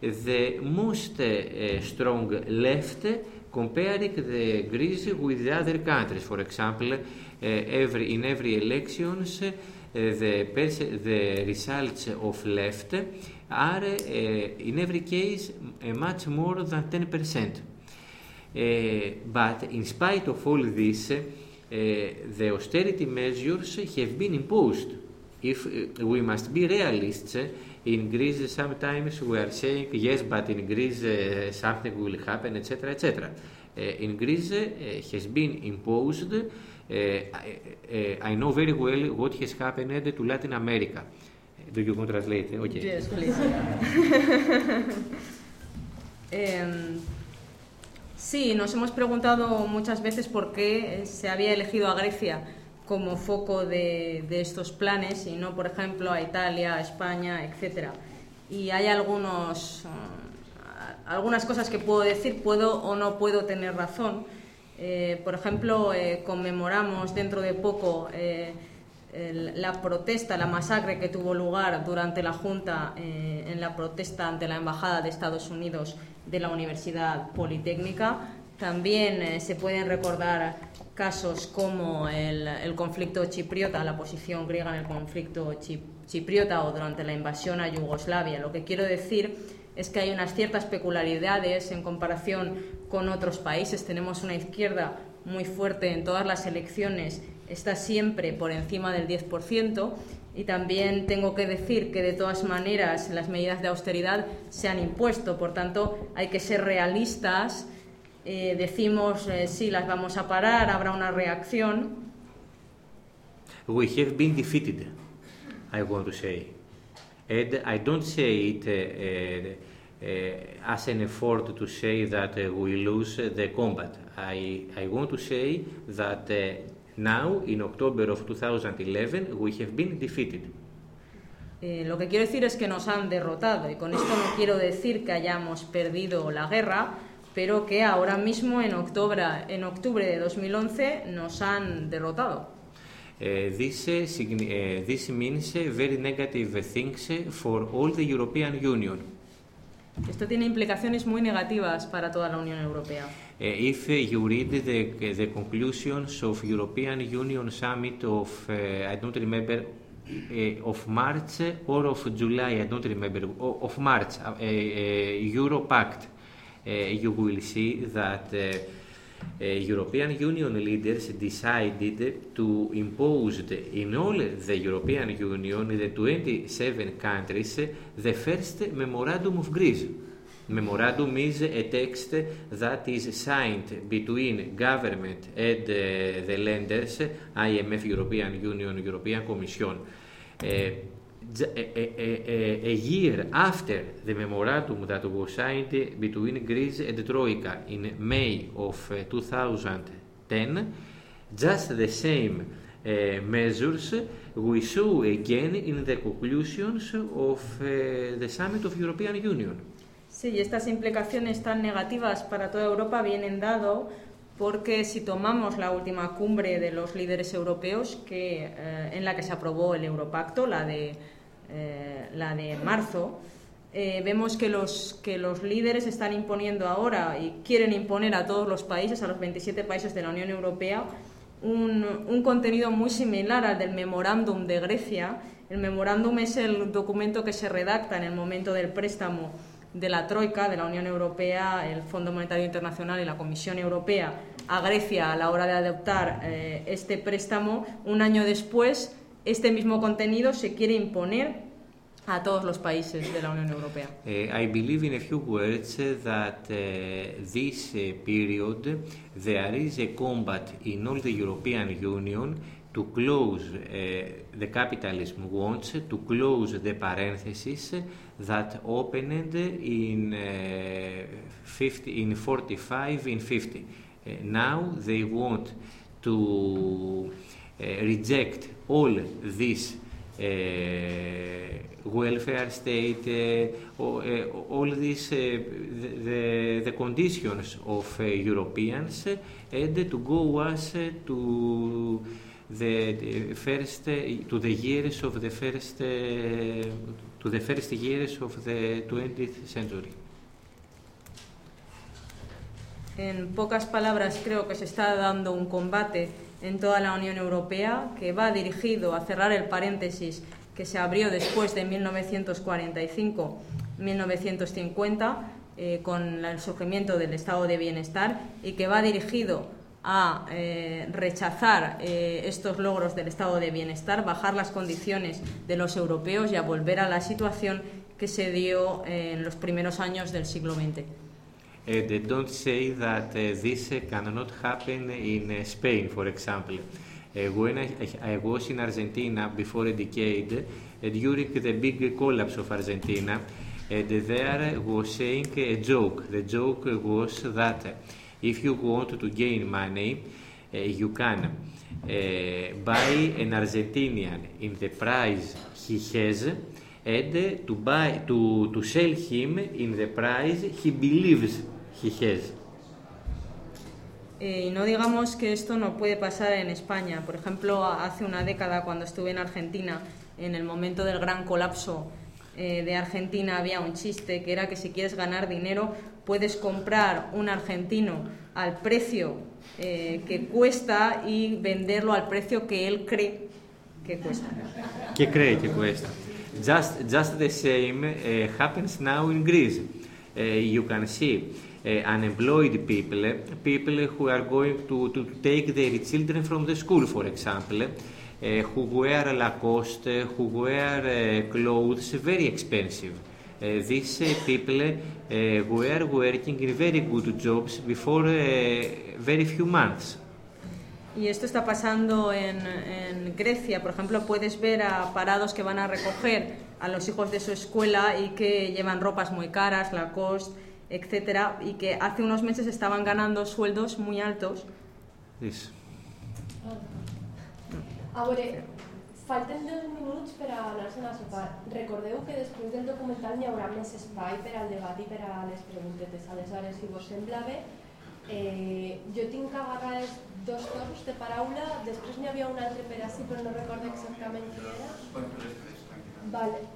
the most uh, strong left comparing the Greece with the other countries. For example, uh, every, in every elections, uh, the, pers- the results of left are, uh, in every case, uh, much more than 10%. Uh, but in spite of all this, uh, the austerity measures have been imposed. If uh, we must be realists, uh, in Greece sometimes we are saying yes, but in Greece uh, something will happen, etc., etc. Uh, in Greece uh, has been imposed. Uh, I, uh, I know very well what has happened to Latin America. Do you want to translate? Okay. Yes, please. Em, sí, nos hemos preguntado muchas veces por qué se había elegido a Grecia como foco de, estos planes y no, por ejemplo, a Italia, a España, etc. Y hay algunos, eh, algunas cosas que puedo decir, puedo o no puedo tener razón. Eh, por ejemplo, eh, conmemoramos dentro de poco eh, la protesta, la masacre que tuvo lugar durante la Junta eh, en la protesta ante la Embajada de Estados Unidos de la Universidad Politécnica. También eh, se pueden recordar casos como el, el conflicto chipriota, la posición griega en el conflicto chi- chipriota o durante la invasión a Yugoslavia. Lo que quiero decir es que hay unas ciertas peculiaridades en comparación con otros países. Tenemos una izquierda muy fuerte en todas las elecciones, está siempre por encima del 10%. Y también tengo que decir que de todas maneras las medidas de austeridad se han impuesto, por tanto hay que ser realistas. Eh, decimos eh, sí, las vamos a parar, habrá una reacción, we have been defeated, I want to say. And I don't say it uh, as an effort to say that uh, we lose the combat. I, I want to say that now, in October of 2011, we have been defeated. Eh, lo que quiero decir es que nos han derrotado y con esto no quiero decir que hayamos perdido la guerra, pero que ahora mismo en octubre, en octubre de 2011 nos han derrotado. Uh, this, uh, uh, this means very negative things for all the European Union. Esto tiene implicaciones muy negativas para toda la Unión Europea. If you read the, the conclusions of European Union summit of I don't remember of March or of July I don't remember of March Euro Pact you will see that uh, European Union leaders decided to impose in all the European Union, the 27 countries, the first memorandum of Greece. Memorandum is a text that is signed between government and uh, the lenders, IMF, European Union, European Commission. Uh, j- a, a- a- a year after the memorandum that was signed between Greece and Troika in May of uh, 2010, just the same uh, measures we saw again in the conclusions of uh, the summit of European Union. Sí, estas implicaciones tan negativas para toda Europa vienen dado porque si tomamos la última cumbre de los líderes europeos que, eh, en la que se aprobó el Europacto, la de, eh, la de marzo, eh, vemos que los, que los líderes están imponiendo ahora y quieren imponer a todos los países, a los 27 países de la Unión Europea, un, un contenido muy similar al del memorándum de Grecia. El memorándum es el documento que se redacta en el momento del préstamo de la Troika, de la Unión Europea, el Fondo Monetario Internacional y la Comisión Europea a Grecia a la hora de adoptar eh, este préstamo. Un año después, este mismo contenido se quiere imponer a todos los países de la Unión Europea. Uh, I believe in a few words that uh, this uh, period there is a combat in all the European Union to close, the capitalism wants to close the parenthesis that opened in, 50, in 45, in 50. now they want to reject all this welfare state, all these the, the conditions of Europeans and to go us to the, first to the of the first years of the 20th century. En pocas palabras, creo que se está dando un combate en toda la Unión Europea que va dirigido a cerrar el paréntesis que se abrió después de 1945-1950 eh, con el surgimiento del estado de bienestar y que va dirigido a eh, rechazar eh, estos logros del estado de bienestar, bajar las condiciones de los europeos y a volver a la situación que se dio en los primeros años del siglo XX. Uh, they don't say that uh, this uh, cannot happen in Spain, for example. when I, I, was in Argentina before a decade, during the big collapse of Argentina, there was saying a joke. The joke was that if you want to gain money, you can buy an Argentinian in the price he has and to buy to, to sell him in the price he believes he has. Eh, y no digamos que esto no puede pasar en España. Por ejemplo, hace una década, cuando estuve en Argentina, en el momento del gran colapso eh, de Argentina, había un chiste que era que si quieres ganar dinero, puedes comprar un argentino al precio eh, que cuesta y venderlo al precio que él cree que cuesta. ¿Qué cree que cuesta? Just, just the same uh, happens now in Greece. Uh, you can see uh, unemployed people, people who are going to, to take their children from the school, for example, who wear Lacoste, who wear clothes very expensive. These people were working in very good jobs before very few months. Y esto está pasando en, en, Grecia. Por ejemplo, puedes ver a parados que van a recoger a los hijos de su escuela y que llevan ropas muy caras, Lacoste, etcétera, y que hace unos meses estaban ganando sueldos muy altos. Sí. A veure, falten dos minuts per a anar-se'n a sopar. Recordeu que després del documental hi haurà més espai per al debat i per a les preguntetes. Aleshores, si vos sembla bé, eh, jo tinc agarrades dos torns de paraula, després n'hi havia un altre per però no recordo exactament qui era. Vale.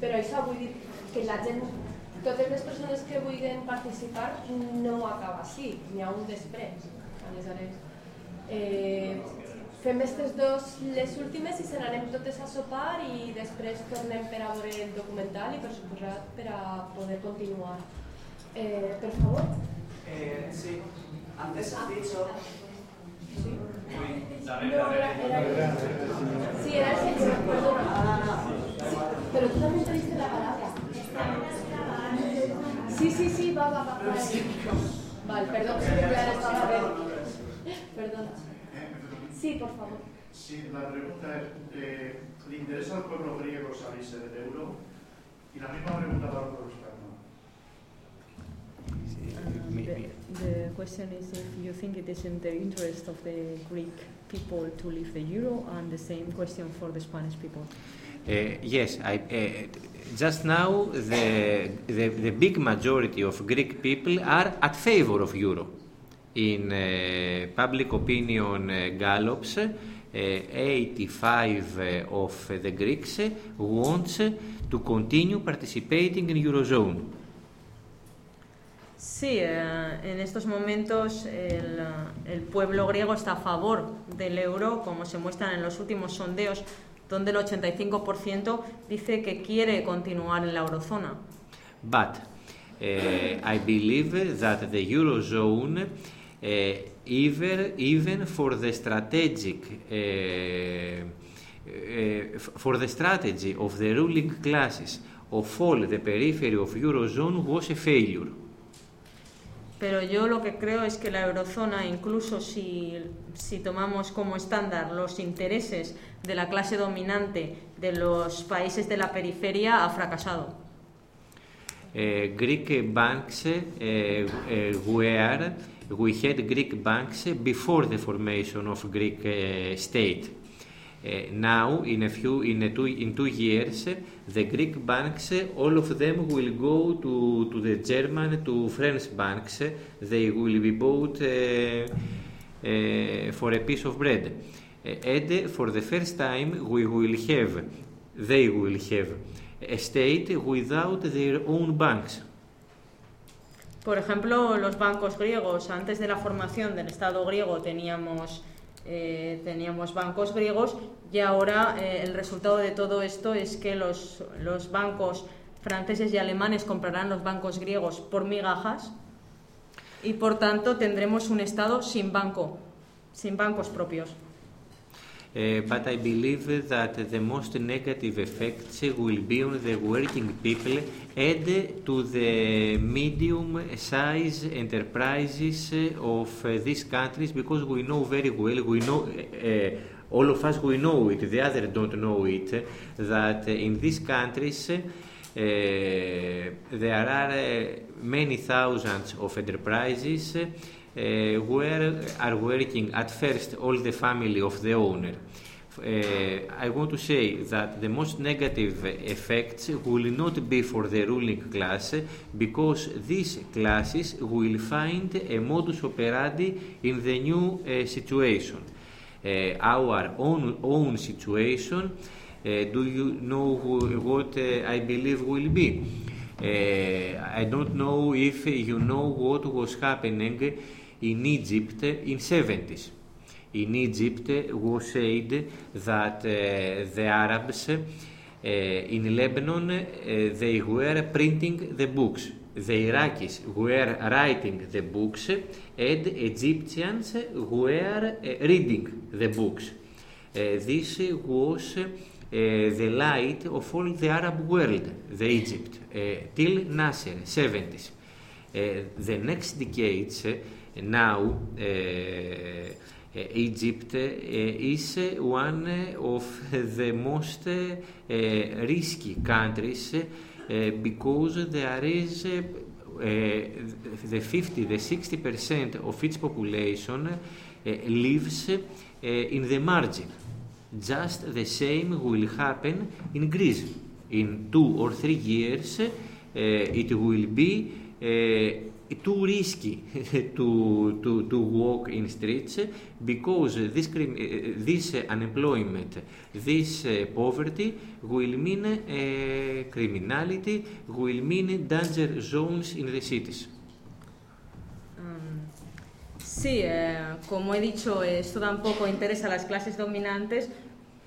Però això vull dir que la gent totes les persones que vulguin participar no acaba així, n'hi ha un després. Aleshores, eh, fem aquestes dos les últimes i se n'anem totes a sopar i després tornem per a veure el documental i per suposat per a poder continuar. Eh, per favor. Eh, sí, antes has dicho... ¿Sí? Uy, no, era, era, sí, era el señor, perdona. Sí, pero tú también te diste la palabra. Sí, sí, sí, va, va, va. Vale, perdón, ya estaba ready. Perdona. Sí, por favor. Sí, la pregunta es, eh, ¿le interesa al pueblo griego salirse del euro? Y la misma pregunta para los españoles. The, the question is if you think it is in the interest of the Greek people to leave the euro, and the same question for the Spanish people. Uh, yes, I, uh, just now the, the, the, big majority of Greek people are at favor of euro. In uh, public opinion gallops, 85 of the Greeks wants to continue participating in eurozone. Sí, eh, en estos momentos el, el, pueblo griego está a favor del euro, como se muestran en los últimos sondeos donde el 85% dice que quiere continuar en la eurozona. But uh, I believe that the eurozone, uh, even, even for the strategic uh, for the strategy of the ruling classes of all the periphery of eurozone was a failure. pero yo lo que creo es que la eurozona, incluso si, si tomamos como estándar los intereses de la clase dominante de los países de la periferia, ha fracasado. Greek banks were we had Greek banks before the formation of Greek uh, state. Uh, now, in a few, in, a two, in two years, the Greek banks, all of them will go to, to the German, to French banks. They will be bought uh, for a piece of bread. And for the first time, we will have, they will have, a state without their own banks. Por ejemplo, los bancos griegos, antes de la formación del Estado griego teníamos, eh, teníamos bancos griegos y ahora eh, el resultado de todo esto es que los, los bancos franceses y alemanes comprarán los bancos griegos por migajas y por tanto tendremos un Estado sin banco, sin bancos propios. Uh, but I believe that the most negative effects will be on the working people and to the medium-sized enterprises of uh, these countries because we know very well, we know, uh, all of us we know it, the others don't know it, that in these countries uh, there are uh, many thousands of enterprises where are working at first all the family of the owner. Uh, I want to say that the most negative effects will not be for the ruling class because these classes will find a modus operandi in the new uh, situation. Uh, our own, own situation, uh, do you know what uh, I believe will be? Uh, I don't know if you know what was happening in Egypt in 70s. In Egypt was said that uh, the Arabs uh, in Lebanon uh, they were printing the books. The Iraqis were writing the books and Egyptians were uh, reading the books. Uh, this was uh, the light of all the Arab world, the Egypt, uh, till Nasser, 70s. Uh, the next decades, uh, now uh, uh, Egypt uh, is one of the most uh, risky countries uh, because there is uh, the 50, the 60 percent of its population lives in the margin. Just the same will happen in Greece. In two or three years, it will be too risky to, to, to walk in streets because this, uh, this unemployment, this uh, poverty will mean uh, criminality, will mean danger zones in the cities. Mm, Sí, eh, como he dicho, esto tampoco interesa a las clases dominantes,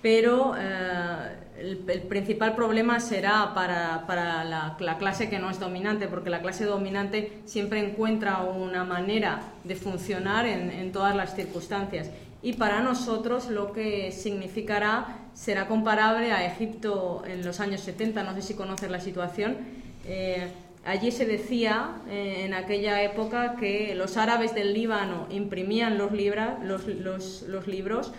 pero eh, el, el principal problema será para, para la, la clase que no es dominante, porque la clase dominante siempre encuentra una manera de funcionar en, en todas las circunstancias. Y para nosotros lo que significará será comparable a Egipto en los años 70, no sé si conoces la situación. Eh, Allí se decía eh, en aquella época que los árabes del Líbano imprimían los, libra- los, los- los libros,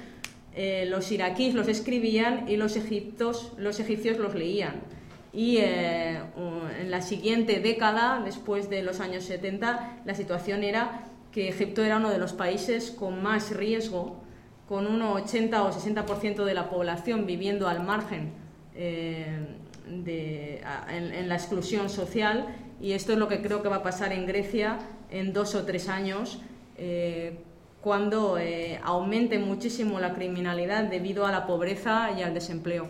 eh, los iraquíes los escribían y los, egiptos, los egipcios los leían. Y eh, en la siguiente década, después de los años 70, la situación era que Egipto era uno de los países con más riesgo, con un 80 o 60% de la población viviendo al margen eh, de- en, en la exclusión social y esto es lo que creo que va a pasar en Grecia en dos o tres años eh, cuando eh, aumente muchísimo la criminalidad debido a la pobreza y al desempleo.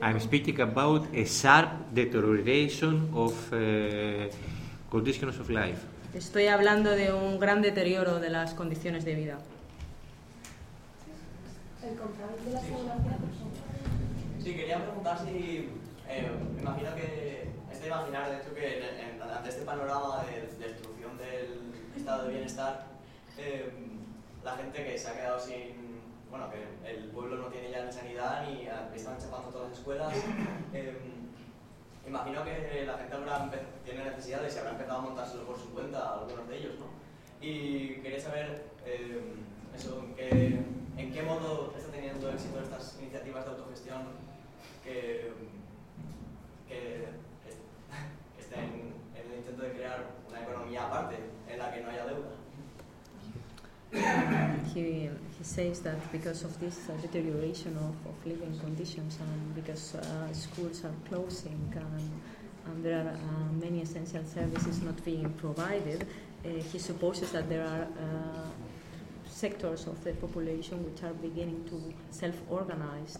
I'm speaking about a sharp deterioration of uh, conditions of life. Estoy hablando de un gran deterioro de las condiciones de vida. De Sí, quería preguntar si. eh, me imagino que. Es de imaginar, de hecho, que en- en- ante este panorama de destrucción del estado de bienestar, eh, la gente que se ha quedado sin. Bueno, que el pueblo no tiene ya ni sanidad ni están chapando todas las escuelas. eh, imagino que la gente habrá tiene necesidades y habrá empezado a montárselo por su cuenta, algunos de ellos, ¿no? Y quería saber eh, eso, ¿en qué, ¿en qué modo está teniendo éxito estas iniciativas de autogestión que, que estén intento de crear una economía aparte en la que no haya deuda? he, he says that because of this uh, deterioration of, of living conditions and because uh, schools are closing and, and there are uh, many essential services not being provided, uh, he supposes that there are uh, sectors of the population which are beginning to self-organize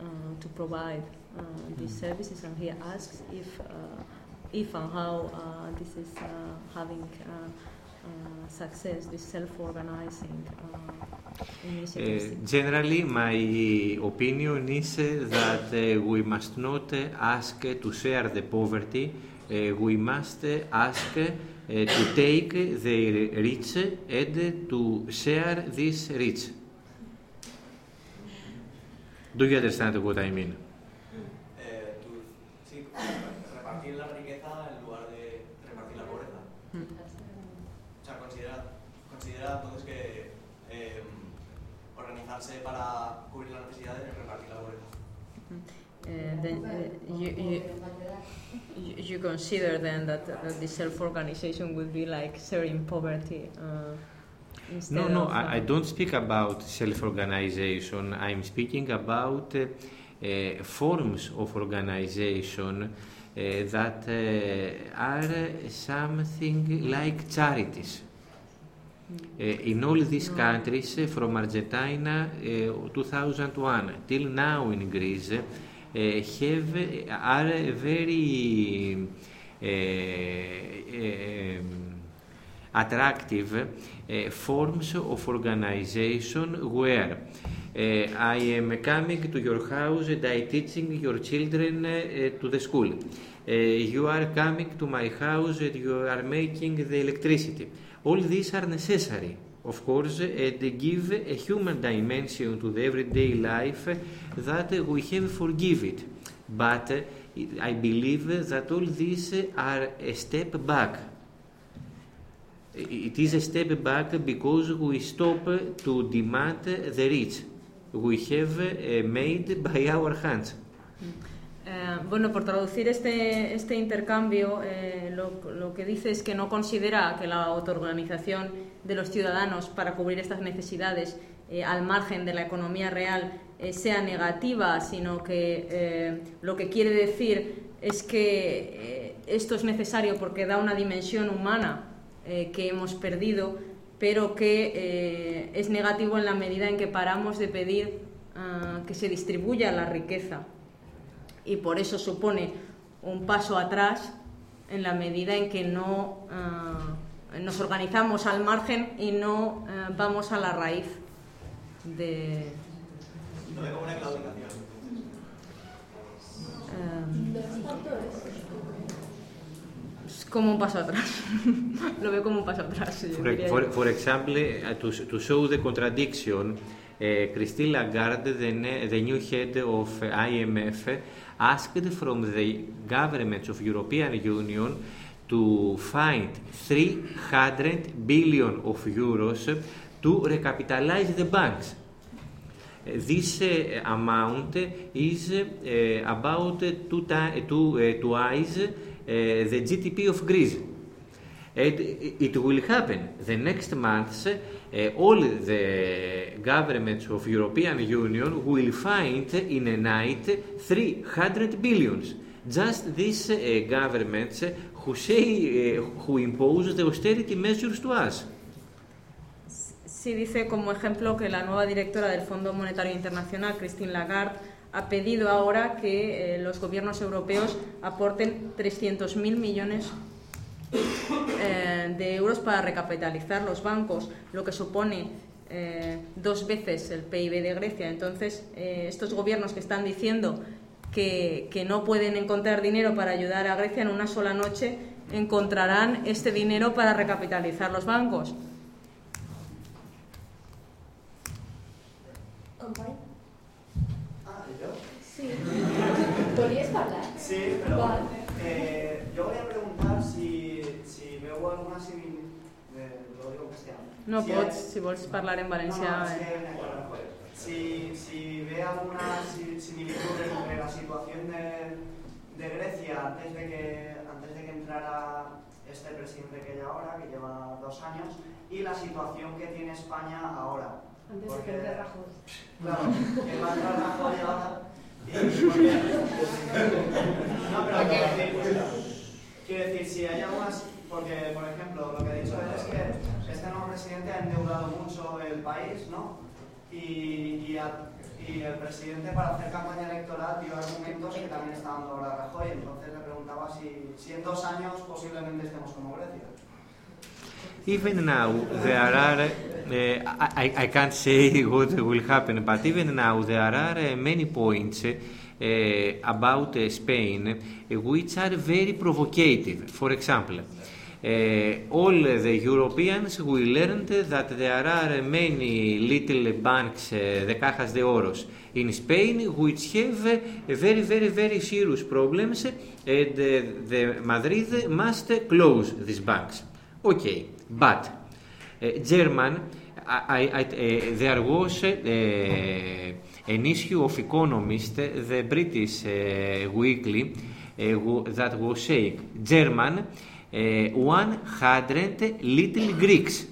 uh, to provide these services and he asks if, if and how uh, this is uh, having uh, uh, success, this self-organizing uh, initiatives? Uh, generally, my opinion is that we must not ask to share the poverty. we must ask to take the rich and to share this rich. Do you understand what I mean? Para cubrir las necesidades y repartir la pobreza. Uh, then, uh, you, you, you, consider then that uh, the self-organization would be like sharing poverty uh, no, no, I, I, don't speak about self-organization. I'm speaking about uh, uh, forms of organization that are something like charities. Uh, in all these countries, uh, from Argentina uh, 2001 till now in Greece, have are very um, attractive forms of organization where uh, I am coming to your house and I teaching your children uh, to the school. Uh, you are coming to my house and you are making the electricity. All these are necessary, of course, and give a human dimension to the everyday life that we have forgiven. But I believe that all these are a step back. It is a step back because we stop to demand the rich. We have made by our hands. Eh, bueno, por traducir este, este intercambio, eh, lo, que dice es que no considera que la autoorganización de los ciudadanos para cubrir estas necesidades eh, al margen de la economía real sea negativa, sino que lo que quiere decir es que esto es necesario porque da una dimensión humana que hemos perdido, pero que es negativo en la medida en que paramos de pedir ah, que se distribuya la riqueza y por eso supone un paso atrás en la medida en que no uh, nos organizamos al margen y no uh, vamos a la raíz de... ¿Lo ve como una claudicación? Um, como un paso atrás. Lo veo como un paso atrás. For example, uh, to, to show the contradiction, uh, Christine Lagarde, the, the new head of IMF, asked from the governments of European Union to find 300 billion of euros to recapitalize the banks. This uh, amount is uh, about two, two, uh, twice the GDP of Greece. And it will happen the next months uh, all the governments of European Union will find in a night 300 billions. Just these uh, governments who say, uh, who impose the austerity measures to us. Sí, dice como ejemplo que la nueva directora del Fondo Monetario Internacional, Christine Lagarde, ha pedido ahora que eh, los gobiernos europeos aporten 300.000 millones eh, de euros para recapitalizar los bancos, lo que supone eh, dos veces el PIB de Grecia. Entonces, eh, estos gobiernos que están diciendo que, que, no pueden encontrar dinero para ayudar a Grecia en una sola noche, encontrarán este dinero para recapitalizar los bancos. Sí. ¿Podrías hablar? Sí, pero eh, yo voy a preguntar si, si veu alguna similitud... Eh, lo digo en castellano. No si pots, si vols parlar en valencià... No, no, eh. si, si ve alguna si- similitud entre la situación de, de Grecia antes de, que, antes de que entrara este presidente que hay ahora, que lleva dos años, y la situación que tiene España ahora. Antes de Porque- que entre Rajoy. Claro, que va a entrar Rajoy ahora. Y porque, no, pero quiero decir, quiero decir, si hay algunas, porque por ejemplo, lo que ha dicho es que este nuevo presidente ha endeudado mucho el país, ¿no? Y, el presidente para hacer campaña electoral dio argumentos que también está dando ahora Rajoy, entonces le preguntaba si, si en dos años posiblemente estemos como Grecia. Even now, there are, uh, I, I can't say what will happen, but even now there are uh, many points uh, about Spain which are very provocative. For example, all the Europeans will learn that there are many little banks, uh, the Cajas de Oros, in Spain which have uh, very, very, very serious problems and uh, the Madrid must close these banks. Okay, but uh, German, I, I, uh, there was uh, an issue of economist, the British uh, weekly, uh, wo- that was saying German, uh, 100 little Greeks.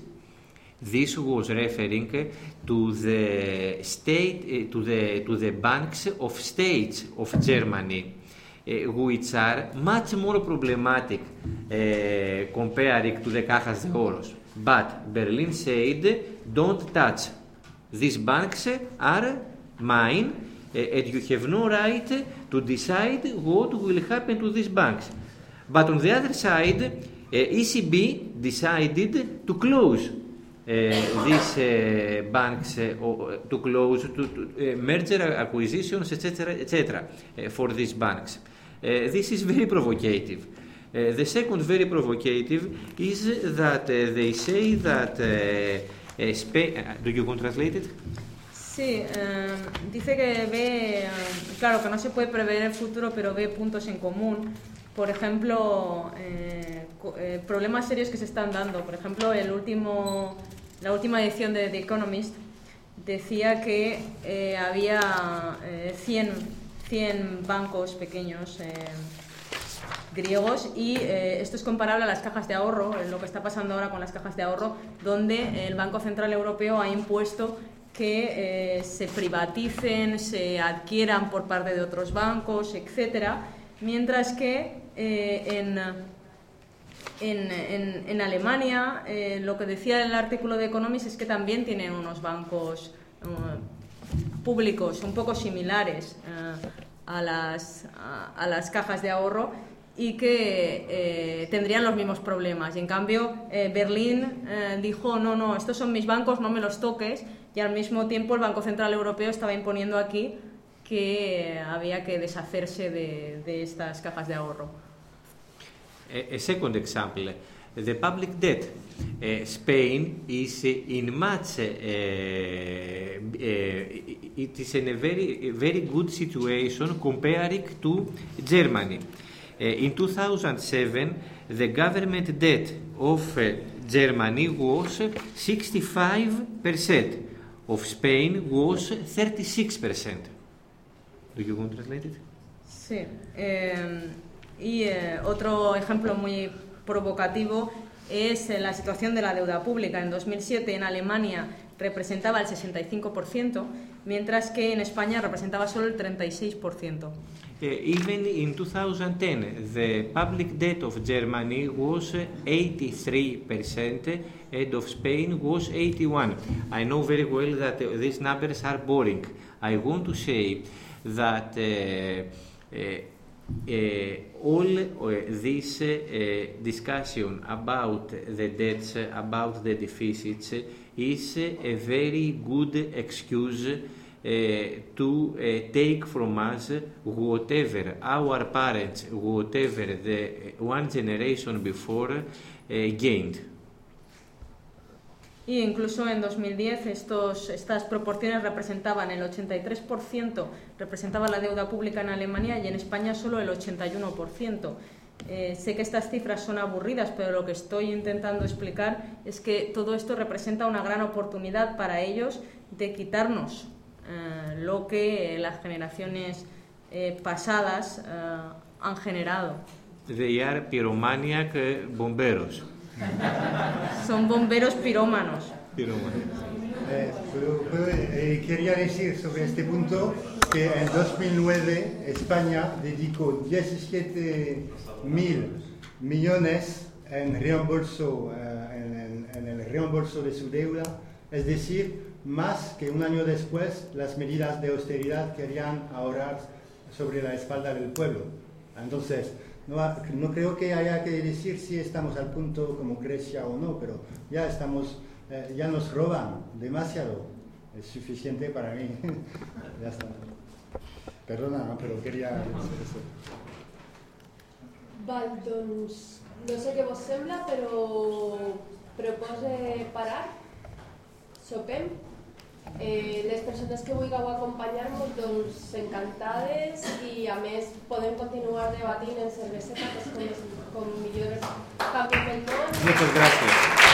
This was referring to the state, uh, to the to the banks of states of Germany, uh, which are much more problematic uh, comparing to the Cajas de Oros. But Berlin said, "Don't touch. These banks are mine, uh, and you have no right to decide what will happen to these banks." But on the other side, uh, ECB decided to close uh, these uh, banks uh, or to close to, to uh, merger acquisitions, etc., etc., uh, for these banks. Uh, this is very provocative. Uh, the second very provocative is that uh, they say that uh, uh, Spain. uh, do you want to translate it? Sí, eh, dice que ve, eh, claro, que no se puede prever el futuro, pero ve puntos en común. Por ejemplo, eh, eh, problemas serios que se están dando. Por ejemplo, el último, la última edición de The Economist decía que eh, había eh, 100, 100 bancos pequeños griegos y esto es comparable a las cajas de ahorro, lo que está pasando ahora con las cajas de ahorro, donde el Banco Central Europeo ha impuesto que se privaticen, se adquieran por parte de otros bancos, etcétera, mientras que en, en, Alemania eh, lo que decía el artículo de Economist es que también tienen unos bancos eh, públicos un poco similares eh, a, las, cajas de ahorro y que eh, tendrían los mismos problemas. Y en cambio, eh, Berlín eh, dijo, no, no, estos son mis bancos, no me los toques. Y al mismo tiempo el Banco Central Europeo estaba imponiendo aquí que eh, había que deshacerse de, de estas cajas de ahorro. A, second example, the public debt. Uh, Spain is in much, uh, uh, it is in a very, very good situation comparing to Germany. In 2007, the government debt of Germany was 65%, of Spain was 36%. Do you want to translate it? Sí. eh, y eh, otro ejemplo muy provocativo es eh, la situación de la deuda pública. En 2007 en Alemania representaba el 65%, mientras que en España representaba solo el 36%. Uh, even in 2010, the public debt of Germany was uh, 83% and of Spain was 81. I know very well that these numbers are boring. I want to say that uh, uh, all this discussion about the debts, about the deficits, is a very good excuse uh, to uh, take from us whatever our parents, whatever the one generation before uh, gained. Y incluso en 2010 estos, estas proporciones representaban el 83%, representaba la deuda pública en Alemania y en España solo el 81%. Eh, sé que estas cifras son aburridas, pero lo que estoy intentando explicar es que todo esto representa una gran oportunidad para ellos de quitarnos eh, lo que las generaciones eh, pasadas eh, han generado. Pyromaniac eh, bomberos. Son bomberos pirómanos. Eh, eh, quería decir sobre este punto que en 2009 España dedicó 17 mil millones en reembolso, eh, en- en el reembolso de su deuda, es decir, más que un año después las medidas de austeridad querían ahorrar sobre la espalda del pueblo. Entonces, no, no creo que haya que decir si estamos al punto como Grecia o no, pero ya estamos, eh, ya nos roban demasiado. Es suficiente para mí. ya está. Perdona, no, pero quería decir eso. Val, doncs no sé què vos sembla, però propose parar, sopem. Eh, les persones que vulgueu acompanyar-nos, doncs encantades i a més podem continuar debatint en cerveseta, que és com, com millor canvi pel món. Muchas gracias.